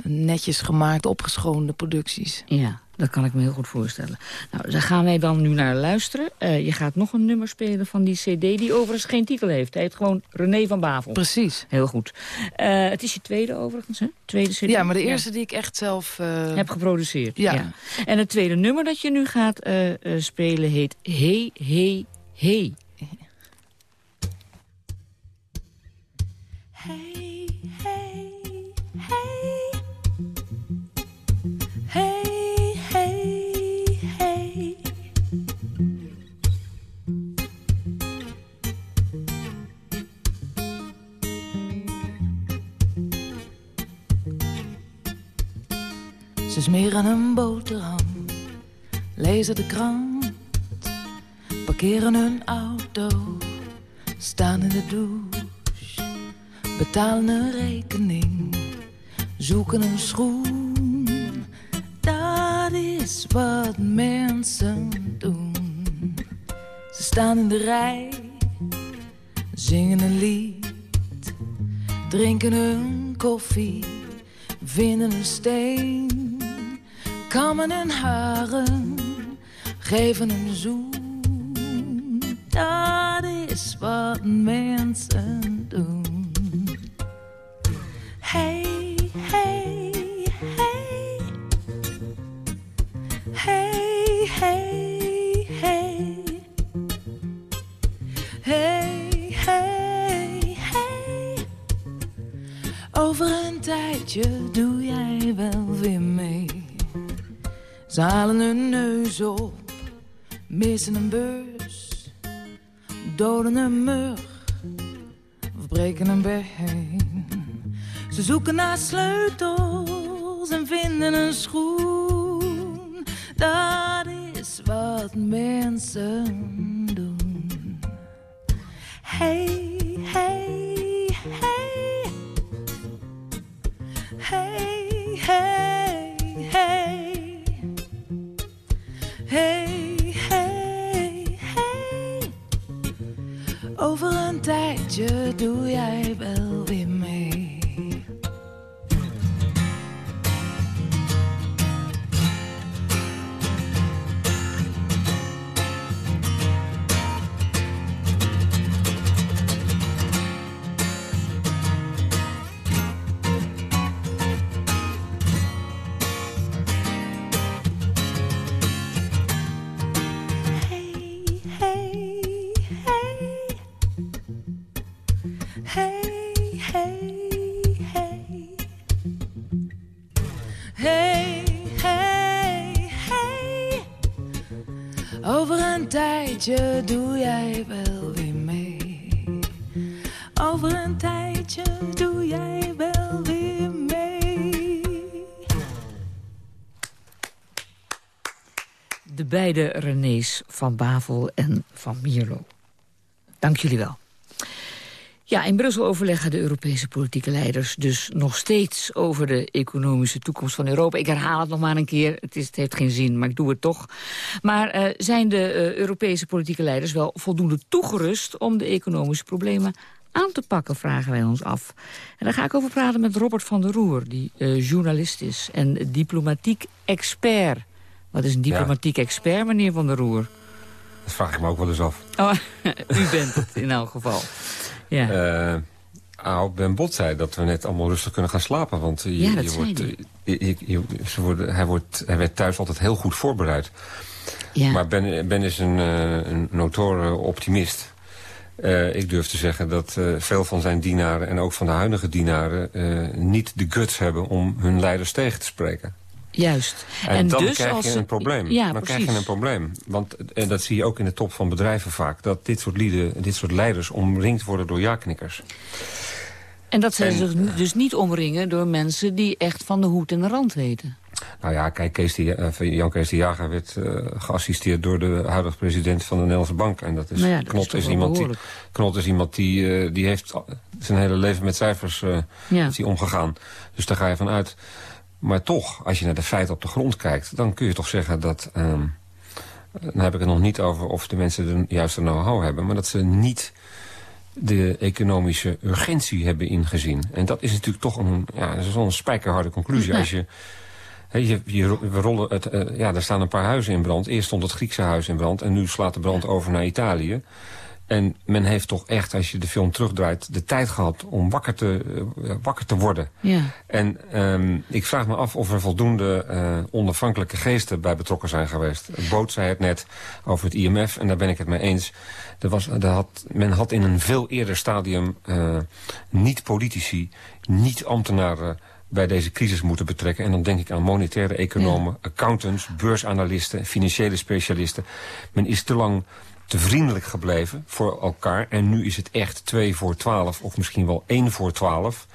netjes gemaakte, opgeschoonde producties. Ja, dat kan ik me heel goed voorstellen. Nou, daar gaan wij dan nu naar luisteren. Eh, je gaat nog een nummer spelen van die cd... die overigens geen titel heeft. Hij heet gewoon René van Bavel. Precies. Heel goed. Eh, het is je tweede overigens, hè? Tweede cd. Ja, maar de eerste die ik echt zelf... eh, Heb geproduceerd. Ja. En het tweede nummer dat je nu gaat eh, eh, spelen heet Hey, Hey. Hey, hey, Ze smeren een boterham, lezen de krant, parkeren hun auto, staan in de douche. betalen een rekening, zoeken een schoen. Dat is wat mensen doen. Ze staan in de rij, zingen een lied, drinken een koffie, vinden een steen, kammen hun haren, geven een zoen. Dat is wat mensen doen. Hey, Ze halen hun neus op, missen een bus, doden een mug of breken een been. Ze zoeken naar sleutels en vinden een schoen. Dat is wat mensen beide René's van Bavel en van Mierlo. Dank jullie wel. Ja, in Brussel overleggen de Europese politieke leiders dus nog steeds over de economische toekomst van Europa. Ik herhaal het nog maar een keer, het, is, het heeft geen zin, maar ik doe het toch. Maar eh, zijn de eh, Europese politieke leiders wel voldoende toegerust om de economische problemen aan te pakken, vragen wij ons af. En daar ga ik over praten met Robert van der Roer, die eh, journalist is en diplomatiek expert. Wat is een diplomatiek expert, meneer van der Roer? Dat vraag ik me ook wel eens af. Oh, <laughs> u bent het in elk geval. Ja. Eh, Aop Ben Bot zei dat we net allemaal rustig kunnen gaan slapen. Want je, Ja, dat je zei wordt, je- je- je- ze worden, hij, wordt, hij werd thuis altijd heel goed voorbereid. Ja. Maar Ben, ben is een, eh, een notoire optimist. Eh, ik durf te zeggen dat veel van zijn dienaren en ook van de huidige dienaren... niet de guts hebben om hun leiders tegen te spreken. Juist. En, dan dus krijg als je een probleem. Ja, dan precies. krijg je een probleem. Want en dat zie je ook in de top van bedrijven vaak. Dat dit soort, lieden, dit soort leiders omringd worden door ja-knikkers. En dat zij En- zich dus niet omringen door mensen die echt van de hoed en de rand weten. Nou ja, kijk, Kees de, eh, Jan Kees de Jager werd eh, geassisteerd door de huidige president van de Nederlandse Bank. En dat is, Nou ja, dat is Knot, is iemand die. Knot is iemand die, eh, die heeft zijn hele leven met cijfers eh, Ja. is die omgegaan. Dus daar ga je van uit. Maar toch, als je naar de feiten op de grond kijkt, dan kun je toch zeggen dat... ehm, dan heb ik het nog niet over of de mensen de juiste know-how hebben... maar dat ze niet de economische urgentie hebben ingezien. En dat is natuurlijk toch een, ja, dat is wel een spijkerharde conclusie. Ja. Als je, je, we rollen het, eh, ja, er staan een paar huizen in brand. Eerst stond het Griekse huis in brand en nu slaat de brand over naar Italië. En men heeft toch echt, als je de film terugdraait, de tijd gehad om wakker te, eh, wakker te worden. Ja. En ehm, ik vraag me af of er voldoende eh, onafhankelijke geesten bij betrokken zijn geweest. Boot zei het net over het IMF en daar ben ik het mee eens. Er was, er had, men had in een veel eerder stadium eh, niet politici, niet ambtenaren bij deze crisis moeten betrekken. En dan denk ik aan monetaire economen, accountants, beursanalisten, financiële specialisten. Men is te lang te vriendelijk gebleven voor elkaar. En nu is het echt twee voor twaalf of misschien wel één voor twaalf.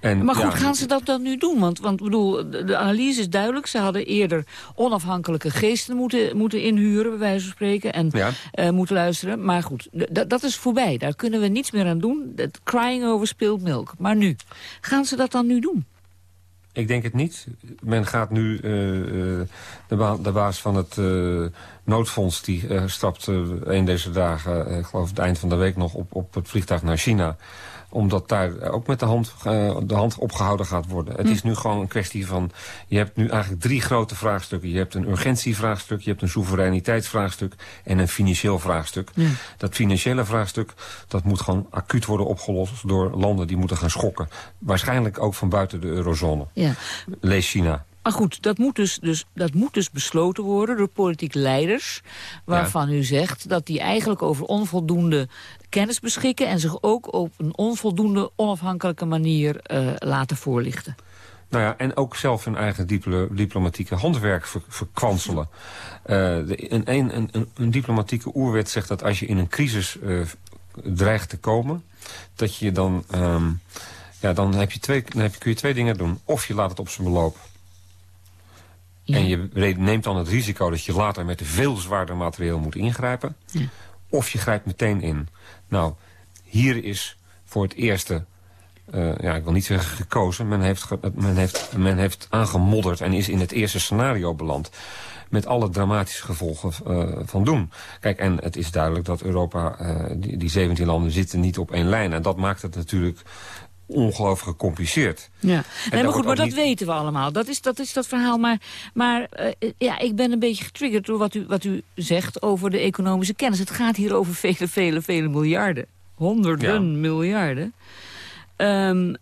En, maar goed, ja, gaan ze dat dan nu doen? Want, want bedoel, de, analyse is duidelijk. Ze hadden eerder onafhankelijke geesten moeten, moeten inhuren, bij wijze van spreken. En Ja. eh, moeten luisteren. Maar goed, dat is voorbij. Daar kunnen we niets meer aan doen. Dat crying over spilled milk. Maar nu, gaan ze dat dan nu doen? Ik denk het niet. Men gaat nu, eh, eh, de, ba baas van het eh, noodfonds... die eh, stapt een deze dagen, ik geloof het eind van de week nog... op, op het vliegtuig naar China omdat daar ook met de hand, eh, de hand opgehouden gaat worden. Het Hm. is nu gewoon een kwestie van... je hebt nu eigenlijk drie grote vraagstukken. Je hebt een urgentievraagstuk, je hebt een soevereiniteitsvraagstuk... en een financieel vraagstuk. Dat financiële vraagstuk dat moet gewoon acuut worden opgelost... door landen die moeten gaan schokken. Waarschijnlijk ook van buiten de eurozone. Ja. Lees China. Maar goed, dat moet, dus, dus, dat moet dus besloten worden door politieke leiders... waarvan u zegt dat die eigenlijk over onvoldoende kennis beschikken... en zich ook op een onvoldoende onafhankelijke manier eh, laten voorlichten. Nou ja, en ook zelf hun eigen diplo- diplomatieke handwerk ver- verkwanselen. Eh, de, een, een, een, een- diplomatieke oerwet zegt dat als je in een crisis eh, dreigt te komen... dat je dan... ehm, ja, dan, heb je twee, dan heb je, kun je twee dingen doen. Of je laat het op zijn beloop. En je neemt dan het risico dat je later met veel zwaarder materieel moet ingrijpen. Of je grijpt meteen in. Nou, hier is voor het eerste eh, ja, ik wil niet zeggen gekozen. Men heeft, ge- men, heeft, men heeft aangemodderd en is in het eerste scenario beland. Met alle dramatische gevolgen eh, van doen. Kijk, en het is duidelijk dat Europa, eh, die 17 landen zitten niet op één lijn. En dat maakt het natuurlijk ongelooflijk gecompliceerd. Ja, nee, maar goed, maar dat niet- weten we allemaal. Dat is dat, is dat verhaal. Maar, maar eh, ja, ik ben een beetje getriggerd door wat u, wat u zegt over de economische kennis. Het gaat hier over vele, vele, vele miljarden. Honderden miljarden. Ehm,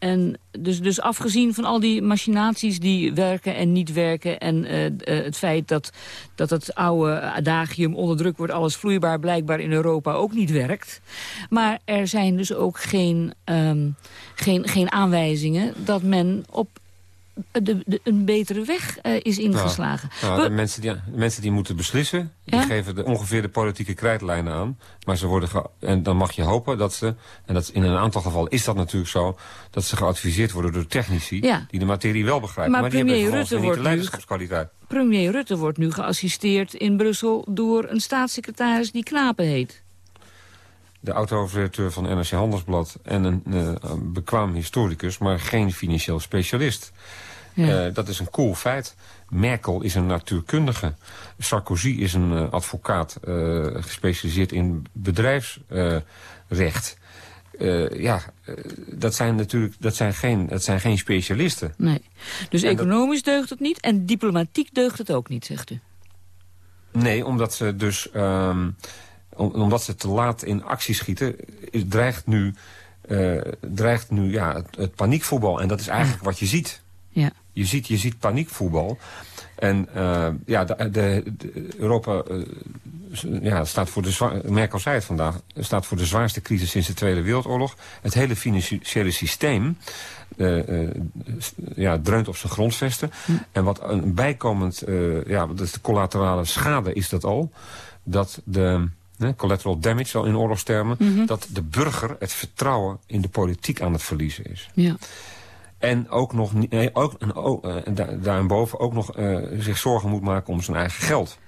en dus, dus afgezien van al die machinaties die werken en niet werken... en eh, eh, het feit dat, dat het oude adagium onder druk wordt alles vloeibaar... blijkbaar in Europa ook niet werkt. Maar er zijn dus ook geen, ehm, geen, geen aanwijzingen dat men op de, de, een betere weg eh, is ingeslagen. Nou, nou, We- de, mensen die, de mensen die moeten beslissen, die Ja? geven de, ongeveer de politieke krijtlijnen aan. Maar ze worden en dan mag je hopen dat ze, en dat in een aantal gevallen is dat natuurlijk zo, dat ze geadviseerd worden door technici Ja. die de materie wel begrijpen. Maar Maar, die hebben Rutte niet de nu-. Premier Rutte wordt nu geassisteerd in Brussel door een staatssecretaris die Knapen heet. De oud-hoofdredacteur van NRC Handelsblad en een, eh, een bekwaam historicus, maar geen financieel specialist. Ja. Eh, dat is een cool feit. Merkel is een natuurkundige. Sarkozy is een eh, advocaat eh, gespecialiseerd in bedrijfsrecht. Ja, dat zijn natuurlijk dat zijn geen, dat zijn geen specialisten. Nee. Dus En dat- economisch deugt het niet en diplomatiek deugt het ook niet, zegt u. Nee, omdat ze dus ehm, om- omdat ze te laat in actie schieten, is- dreigt nu, dreigt nu ja, het, het paniekvoetbal. En dat is eigenlijk wat je ziet. Ja. Je ziet, je ziet paniekvoetbal. En eh, ja, de, de, de- Europa eh, ja, staat voor de zwa- Merkel zei het vandaag, staat voor de zwaarste crisis sinds de Tweede Wereldoorlog. Het hele financiële systeem eh, ja, dreunt op zijn grondvesten. En wat een bijkomend, ja, dat is de collaterale schade is dat al, dat de hè, collateral damage al in oorlogstermen, Mhm. dat de burger het vertrouwen in de politiek aan het verliezen is. Ja. En ook nog, nee, ook, en ook, en da- daarboven ook nog eh, zich zorgen moet maken om zijn eigen geld.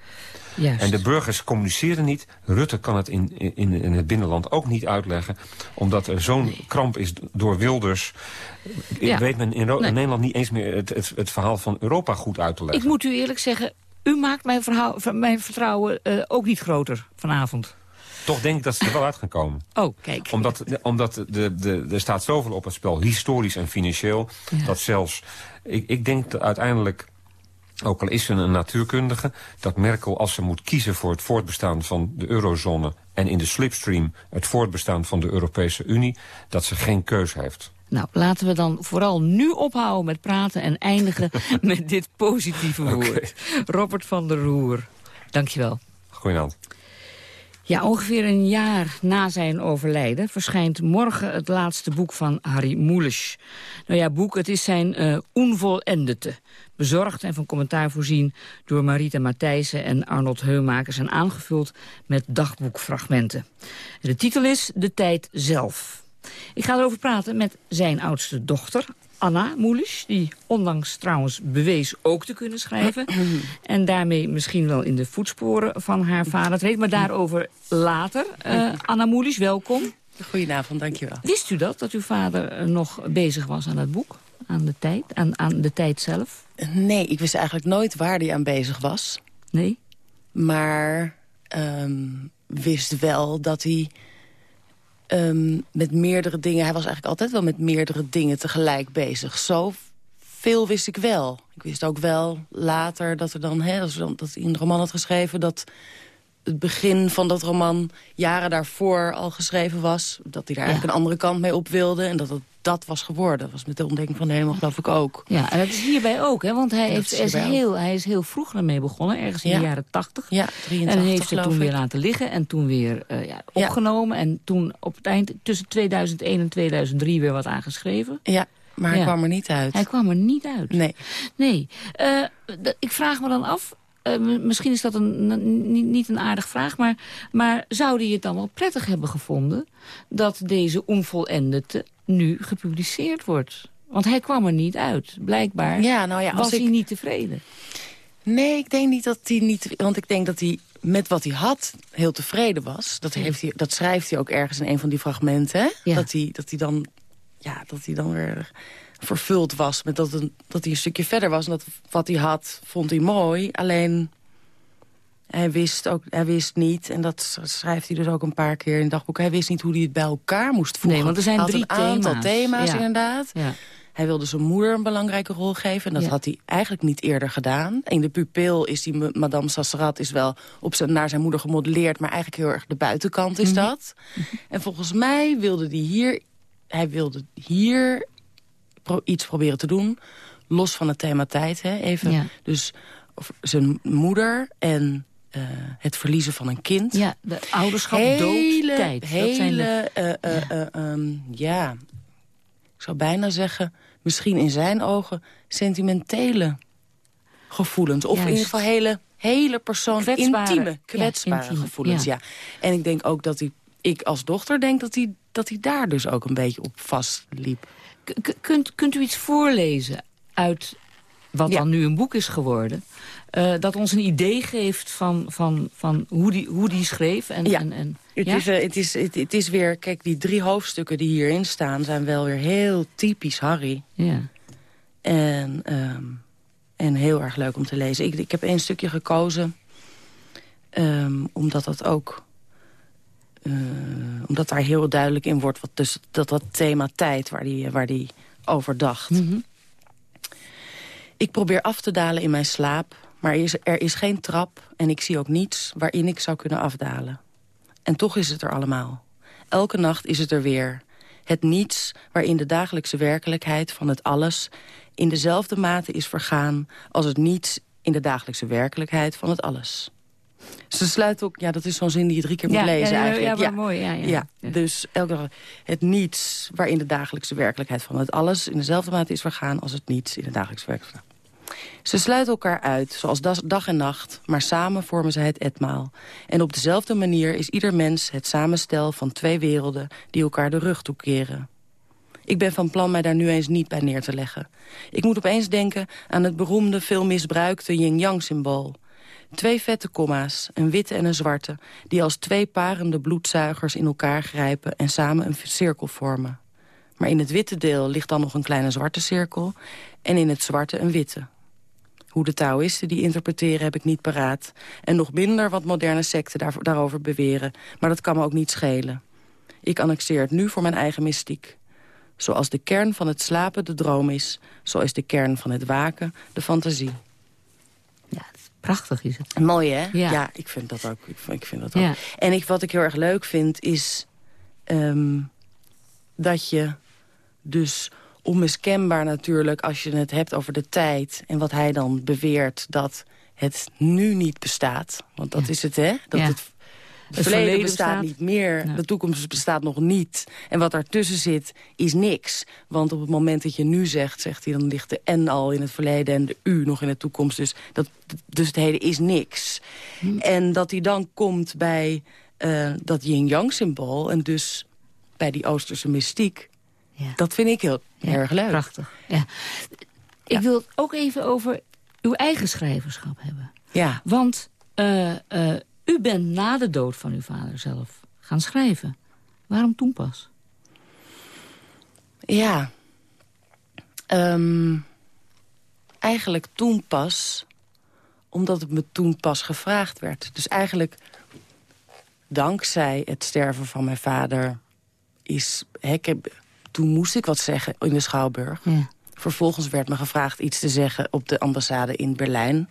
Juist. En de burgers communiceren niet. Rutte kan het in, in, in het binnenland ook niet uitleggen. Omdat er zo'n kramp is door Wilders. Ja. Weet men in, Ro- Nee. in Nederland niet eens meer het, het, het verhaal van Europa goed uit te leggen. Ik moet u eerlijk zeggen, u maakt mijn, verhaal, mijn vertrouwen eh, ook niet groter vanavond. Toch denk ik dat ze er wel uit gaan komen. Oh, kijk. Omdat, omdat de, de, er staat zoveel op het spel, historisch en financieel... dat zelfs... Ik, ik denk dat uiteindelijk, ook al is ze een natuurkundige... dat Merkel, als ze moet kiezen voor het voortbestaan van de eurozone... en in de slipstream het voortbestaan van de Europese Unie... dat ze geen keus heeft. Nou, laten we dan vooral nu ophouden met praten en eindigen <laughs> met dit positieve woord. Robert van der Roer, dankjewel. Goedenavond. Ja, ongeveer een jaar na zijn overlijden verschijnt morgen het laatste boek van Harry Mulisch. Nou ja, boek, het is zijn eh onvolendete. Bezorgd en van commentaar voorzien door Marita Matthijssen en Arnold Heumakers... en aangevuld met dagboekfragmenten. De titel is De Tijd Zelf. Ik ga erover praten met zijn oudste dochter, Anna Moelisch... die onlangs trouwens bewees ook te kunnen schrijven... <clears throat> en daarmee misschien wel in de voetsporen van haar vader treedt. Maar daarover later. Uh, Anna Moelisch, welkom. Goedenavond, dankjewel. Wist u dat, dat uw vader nog bezig was aan het boek? Aan de tijd? Aan, aan de tijd zelf? Nee, ik wist eigenlijk nooit waar hij aan bezig was. Nee? Maar um, wist wel dat hij um, met meerdere dingen... Hij was eigenlijk altijd wel met meerdere dingen tegelijk bezig. Zo veel wist ik wel. Ik wist ook wel later dat er dan... Hè, dat hij een roman had geschreven... dat het begin van dat roman jaren daarvoor al geschreven was. Dat hij daar eigenlijk een andere kant mee op wilde. En dat het dat was geworden. Dat was met de ontdekking van helemaal geloof ik ook. Ja, en dat is hierbij ook, hè? want hij, heeft, is, heel, hij is heel vroeg ermee begonnen. Ergens in de jaren tachtig. Ja, 83 En heeft het toen weer laten liggen en toen weer uh, ja, opgenomen. En toen op het eind tussen 2001 en 2003 weer wat aangeschreven. Ja. Maar hij kwam er niet uit. Hij kwam er niet uit. Nee. Nee. Uh, ik vraag me dan af, uh, misschien is dat een, niet een aardig vraag... maar, maar zou hij het dan wel prettig hebben gevonden... dat deze onvolendete nu gepubliceerd wordt? Want hij kwam er niet uit. Blijkbaar ja, nou ja, was ik... hij niet tevreden. Nee, ik denk niet dat hij niet... Want ik denk dat hij met wat hij had heel tevreden was. Dat, heeft hij, dat schrijft hij ook ergens in een van die fragmenten. Ja. Dat, hij, dat, hij dan, ja, dat hij dan weer vervuld was met dat, een, dat hij een stukje verder was. En dat wat hij had, vond hij mooi. Alleen, hij wist, ook, hij wist niet, en dat schrijft hij dus ook een paar keer in het dagboek... hij wist niet hoe hij het bij elkaar moest voegen. Nee, want er zijn drie een aantal thema's, ja. inderdaad. Ja. Hij wilde zijn moeder een belangrijke rol geven. En dat Ja. had hij eigenlijk niet eerder gedaan. In de pupil is die me- Madame Sasserat is wel op zijn, naar zijn moeder gemodelleerd... maar eigenlijk heel erg de buitenkant is Mhm. dat. En volgens mij wilde hij hier... Hij wilde hier pro- iets proberen te doen. Los van het thema tijd. Hè, even. Ja. Dus zijn moeder en eh, het verliezen van een kind. Ja, de ouderschap, hele, dood, tijd. Dat Hele, zijn de- eh, eh, eh, ehm, ja, ik zou bijna zeggen... misschien in zijn ogen sentimentele gevoelens. Of in ieder geval hele, hele persoonlijke, Kwetsbare, intieme, ja, kwetsbare intieme, gevoelens. ja. Ja. En ik denk ook dat hij, ik als dochter denk dat hij, dat hij daar dus ook een beetje op vastliep. K- kunt, kunt u iets voorlezen uit wat dan nu een boek is geworden... eh, dat ons een idee geeft van, van, van hoe, die, hoe die schreef? En, Ja. en, en, Het, ja? is, eh, het, is, het, het is weer, kijk, die drie hoofdstukken die hierin staan... zijn wel weer heel typisch Harry. Ja. En, ehm, en heel erg leuk om te lezen. Ik, ik heb één stukje gekozen, ehm, omdat dat ook... eh, omdat daar heel duidelijk in wordt wat dus, dat, dat thema tijd waar die, waar die over dacht. Mhm. Ik probeer af te dalen in mijn slaap, maar er is, er is geen trap... en ik zie ook niets waarin ik zou kunnen afdalen. En toch is het er allemaal. Elke nacht is het er weer. Het niets waarin de dagelijkse werkelijkheid van het alles... in dezelfde mate is vergaan als het niets in de dagelijkse werkelijkheid van het alles. Ze sluit ook, ja, dat is zo'n zin die je drie keer moet Ja, lezen ja, ja, eigenlijk. ja, maar mooi, ja, ja. ja, dus elke het niets waarin de dagelijkse werkelijkheid van het alles... in dezelfde mate is vergaan als het niets in de dagelijkse werkelijkheid. Ze sluiten elkaar uit, zoals dag en nacht, maar samen vormen zij het etmaal. En op dezelfde manier is ieder mens het samenstel van twee werelden... die elkaar de rug toekeren. Ik ben van plan mij daar nu eens niet bij neer te leggen. Ik moet opeens denken aan het beroemde, veel misbruikte yin-yang-symbool. Twee vette komma's, een witte en een zwarte... die als twee parende bloedzuigers in elkaar grijpen... en samen een cirkel vormen. Maar in het witte deel ligt dan nog een kleine zwarte cirkel... en in het zwarte een witte. Hoe de Taoïsten die interpreteren heb ik niet paraat. En nog minder wat moderne secten daar, daarover beweren. Maar dat kan me ook niet schelen. Ik annexeer het nu voor mijn eigen mystiek. Zoals de kern van het slapen de droom is... zo is de kern van het waken de fantasie. Prachtig is het. Mooi, hè? Ja. ik vind dat ook. Ik vind, ik vind dat ook. Ja. En ik, wat ik heel erg leuk vind, is ehm, dat je dus onmiskenbaar natuurlijk... als je het hebt over de tijd en wat hij dan beweert... dat het nu niet bestaat. Want dat is het, hè? Dat het, het verleden, verleden bestaat, bestaat. niet meer, de toekomst bestaat nog niet. En wat daartussen zit, is niks. Want op het moment dat je nu zegt, zegt hij... dan ligt de N al in het verleden en de U nog in de toekomst. Dus, dat, dus het heden is niks. En dat hij dan komt bij eh, dat yin-yang-symbool... en dus bij die Oosterse mystiek. Dat vind ik heel erg leuk. Prachtig, ja. Ik wil het ook even over uw eigen schrijverschap hebben. Ja. Want uh, uh, u bent na de dood van uw vader zelf gaan schrijven. Waarom toen pas? Ja. Um, eigenlijk toen pas omdat het me toen pas gevraagd werd. Dus eigenlijk dankzij het sterven van mijn vader... is heb, toen moest ik wat zeggen in de Schouwburg. Ja. Vervolgens werd me gevraagd iets te zeggen op de ambassade in Berlijn.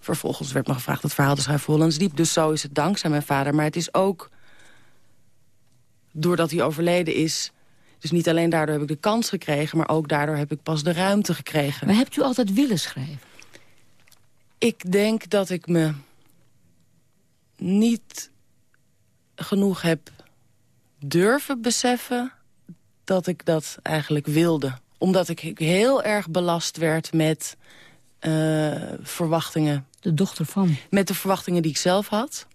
Vervolgens werd me gevraagd het verhaal te schrijven Hollands Diep. Dus zo is het dankzij mijn vader. Maar het is ook doordat hij overleden is... Dus niet alleen daardoor heb ik de kans gekregen... maar ook daardoor heb ik pas de ruimte gekregen. Maar hebt u altijd willen schrijven? Ik denk dat ik me niet genoeg heb durven beseffen dat ik dat eigenlijk wilde. Omdat ik heel erg belast werd met verwachtingen. De dochter van? Met de verwachtingen die ik zelf had.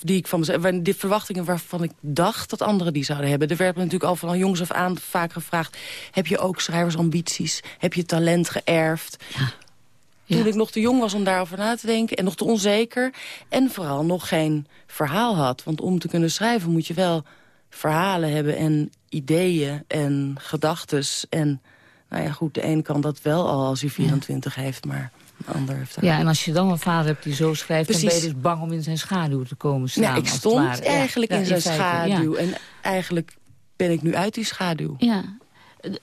Die ik van mezelf, de verwachtingen waarvan ik dacht dat anderen die zouden hebben. Er werd me natuurlijk al van jongs af aan vaak gevraagd... heb je ook schrijversambities? Heb je talent geërfd? Ja. Toen ik nog te jong was om daarover na te denken en nog te onzeker. En vooral nog geen verhaal had. Want om te kunnen schrijven moet je wel verhalen hebben en ideeën en gedachtes. En nou ja, goed, de een kan dat wel al als hij 24 heeft, maar de ander heeft dat Ja, en als je dan een vader hebt die zo schrijft... Precies. dan ben je dus bang om in zijn schaduw te komen staan. Ja, ik stond eigenlijk Ja, in zijn feite, schaduw. En eigenlijk ben ik nu uit die schaduw. Ja.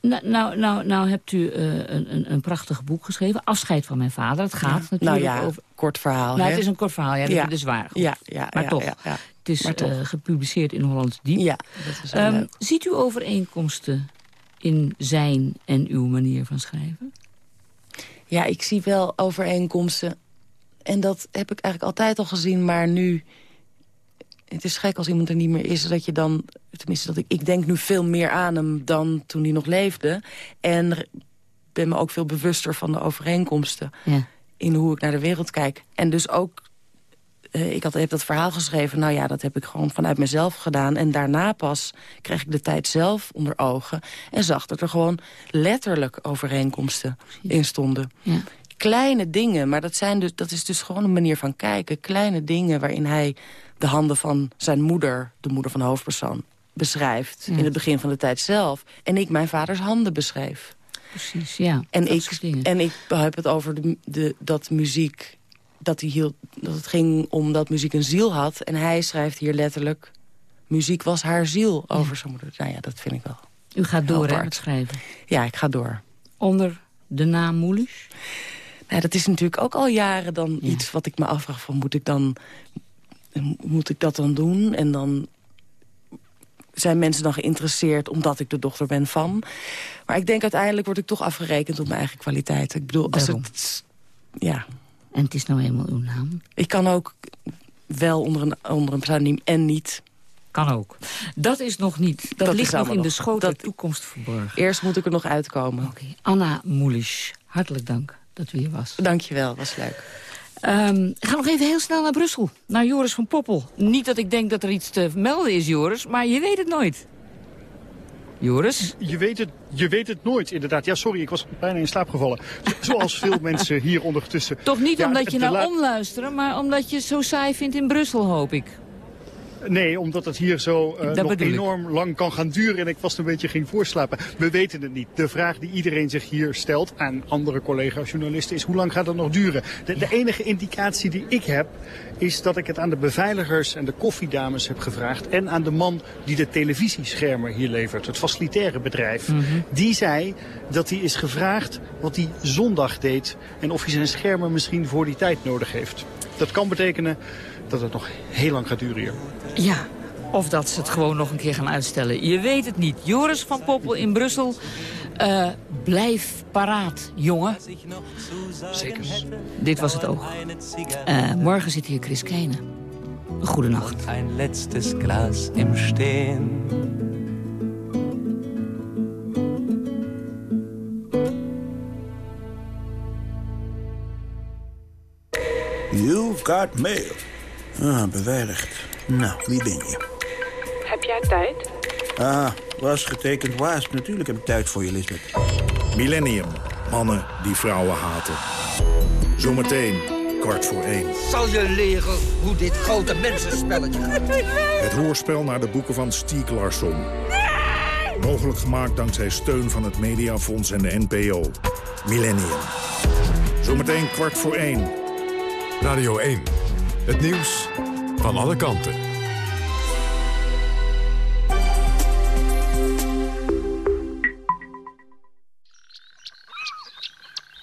Nou, nou, nou, nou hebt u uh, een, een, een prachtig boek geschreven. Afscheid van mijn vader. Het gaat Ja. natuurlijk Nou ja, over... kort verhaal. Nou, hè? het is een kort verhaal. Ja, dat Ja. is dus waar. Ja, ja, maar toch. Het is eh, gepubliceerd in Hollands Diep. Ja, dat is Ehm, ziet u overeenkomsten in zijn en uw manier van schrijven? Ja, ik zie wel overeenkomsten. En dat heb ik eigenlijk altijd al gezien, maar nu... Het is gek als iemand er niet meer is, dat je dan... Tenminste, dat ik, ik denk nu veel meer aan hem dan toen hij nog leefde. En ben me ook veel bewuster van de overeenkomsten... Ja. in hoe ik naar de wereld kijk. En dus ook... eh, ik had, heb dat verhaal geschreven, nou ja, dat heb ik gewoon vanuit mezelf gedaan. En daarna pas kreeg ik de tijd zelf onder ogen... en zag dat er gewoon letterlijk overeenkomsten in stonden Ja. kleine dingen, maar dat, zijn dus, dat is dus gewoon een manier van kijken. Kleine dingen waarin hij de handen van zijn moeder, de moeder van de hoofdpersoon, beschrijft. Ja. In het begin van de tijd zelf. En ik mijn vaders handen beschreef. Precies, ja. En, ik, en ik heb het over de, de, dat muziek, dat, hij hield, dat het ging om dat muziek een ziel had. En hij schrijft hier letterlijk, muziek was haar ziel over zijn moeder. Nou ja, dat vind ik wel. U gaat door hè, met schrijven. Ja, ik ga door. Onder de naam Moelisch? Nou, dat is natuurlijk ook al jaren dan iets wat ik me afvraag van moet ik dan moet ik dat dan doen en dan zijn mensen dan geïnteresseerd omdat ik de dochter ben van. Maar ik denk uiteindelijk word ik toch afgerekend op mijn eigen kwaliteiten. Ik bedoel, als Daarom. het ja, En het is nou eenmaal uw naam. ik kan ook wel onder een onder een pseudoniem en niet. Kan ook. Dat is nog niet. Dat, ligt nog in de schoot der Dat- toekomst verborgen. Eerst moet ik er nog uitkomen. Oké. Anna Moelisch, hartelijk dank dat u hier was. Dankjewel, was leuk. Ehm, ik ga nog even heel snel naar Brussel. Naar Joris van Poppel. Niet dat ik denk dat er iets te melden is, Joris, maar je weet het nooit. Joris? Je weet, het, je weet het nooit, inderdaad. Ja, sorry, ik was bijna in slaap gevallen. Zo- Zoals veel <laughs> mensen hier ondertussen. Toch niet Ja, omdat je naar la- omluisteren, maar omdat je het zo saai vindt in Brussel, hoop ik. Nee, omdat het hier zo eh, Dat nog bedoel ik. enorm lang kan gaan duren en ik vast een beetje ging voorslapen. We weten het niet. De vraag die iedereen zich hier stelt aan andere collega-journalisten is hoe lang gaat het nog duren? De, de enige indicatie die ik heb is dat ik het aan de beveiligers en de koffiedames heb gevraagd en aan de man die de televisieschermen hier levert, het facilitaire bedrijf. Mhm. Die zei dat hij is gevraagd wat hij zondag deed en of hij zijn schermen misschien voor die tijd nodig heeft. Dat kan betekenen dat het nog heel lang gaat duren hier. Ja, of dat ze het gewoon nog een keer gaan uitstellen. Je weet het niet. Joris van Poppel in Brussel. Eh, blijf paraat, jongen. Zeker. Dit was het oog. Eh, morgen zit hier Chris Keijne. Goedenacht. Ein letztes Glas im Stehen. You've got mail. Ah, beveiligd. Nou, wie ben je? Heb jij tijd? Ah, was getekend waas. Natuurlijk heb ik tijd voor je, Lisbeth. Millennium. Mannen die vrouwen haten. Zometeen, kwart voor één. Zal je leren hoe dit grote mensenspelletje gaat? <laughs> Het hoorspel naar de boeken van Stieg Larsson. Mogelijk gemaakt dankzij steun van het Mediafonds en de NPO. Millennium. Zometeen kwart voor één. Radio 1. Het nieuws van alle kanten.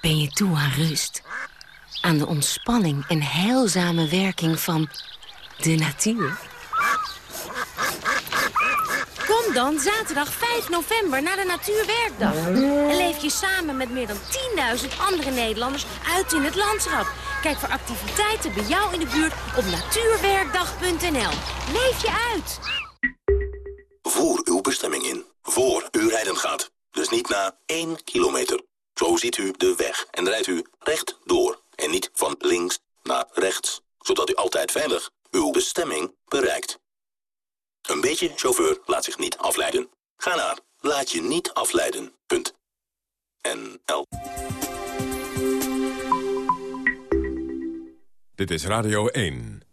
Ben je toe aan rust? Aan de ontspanning en heilzame werking van de natuur? Dan zaterdag 5 november naar de Natuurwerkdag. En leef je samen met meer dan 10.000 andere Nederlanders uit in het landschap. Kijk voor activiteiten bij jou in de buurt op natuurwerkdag.nl. Leef je uit! Voer uw bestemming in. Voor u rijden gaat. Dus niet na 1 kilometer. Zo ziet u de weg en rijdt u recht door. En niet van links naar rechts. Zodat u altijd veilig uw bestemming bereikt. Een beetje chauffeur laat zich niet afleiden. Ga naar laat je niet afleiden. Punt. NL. Dit is Radio 1.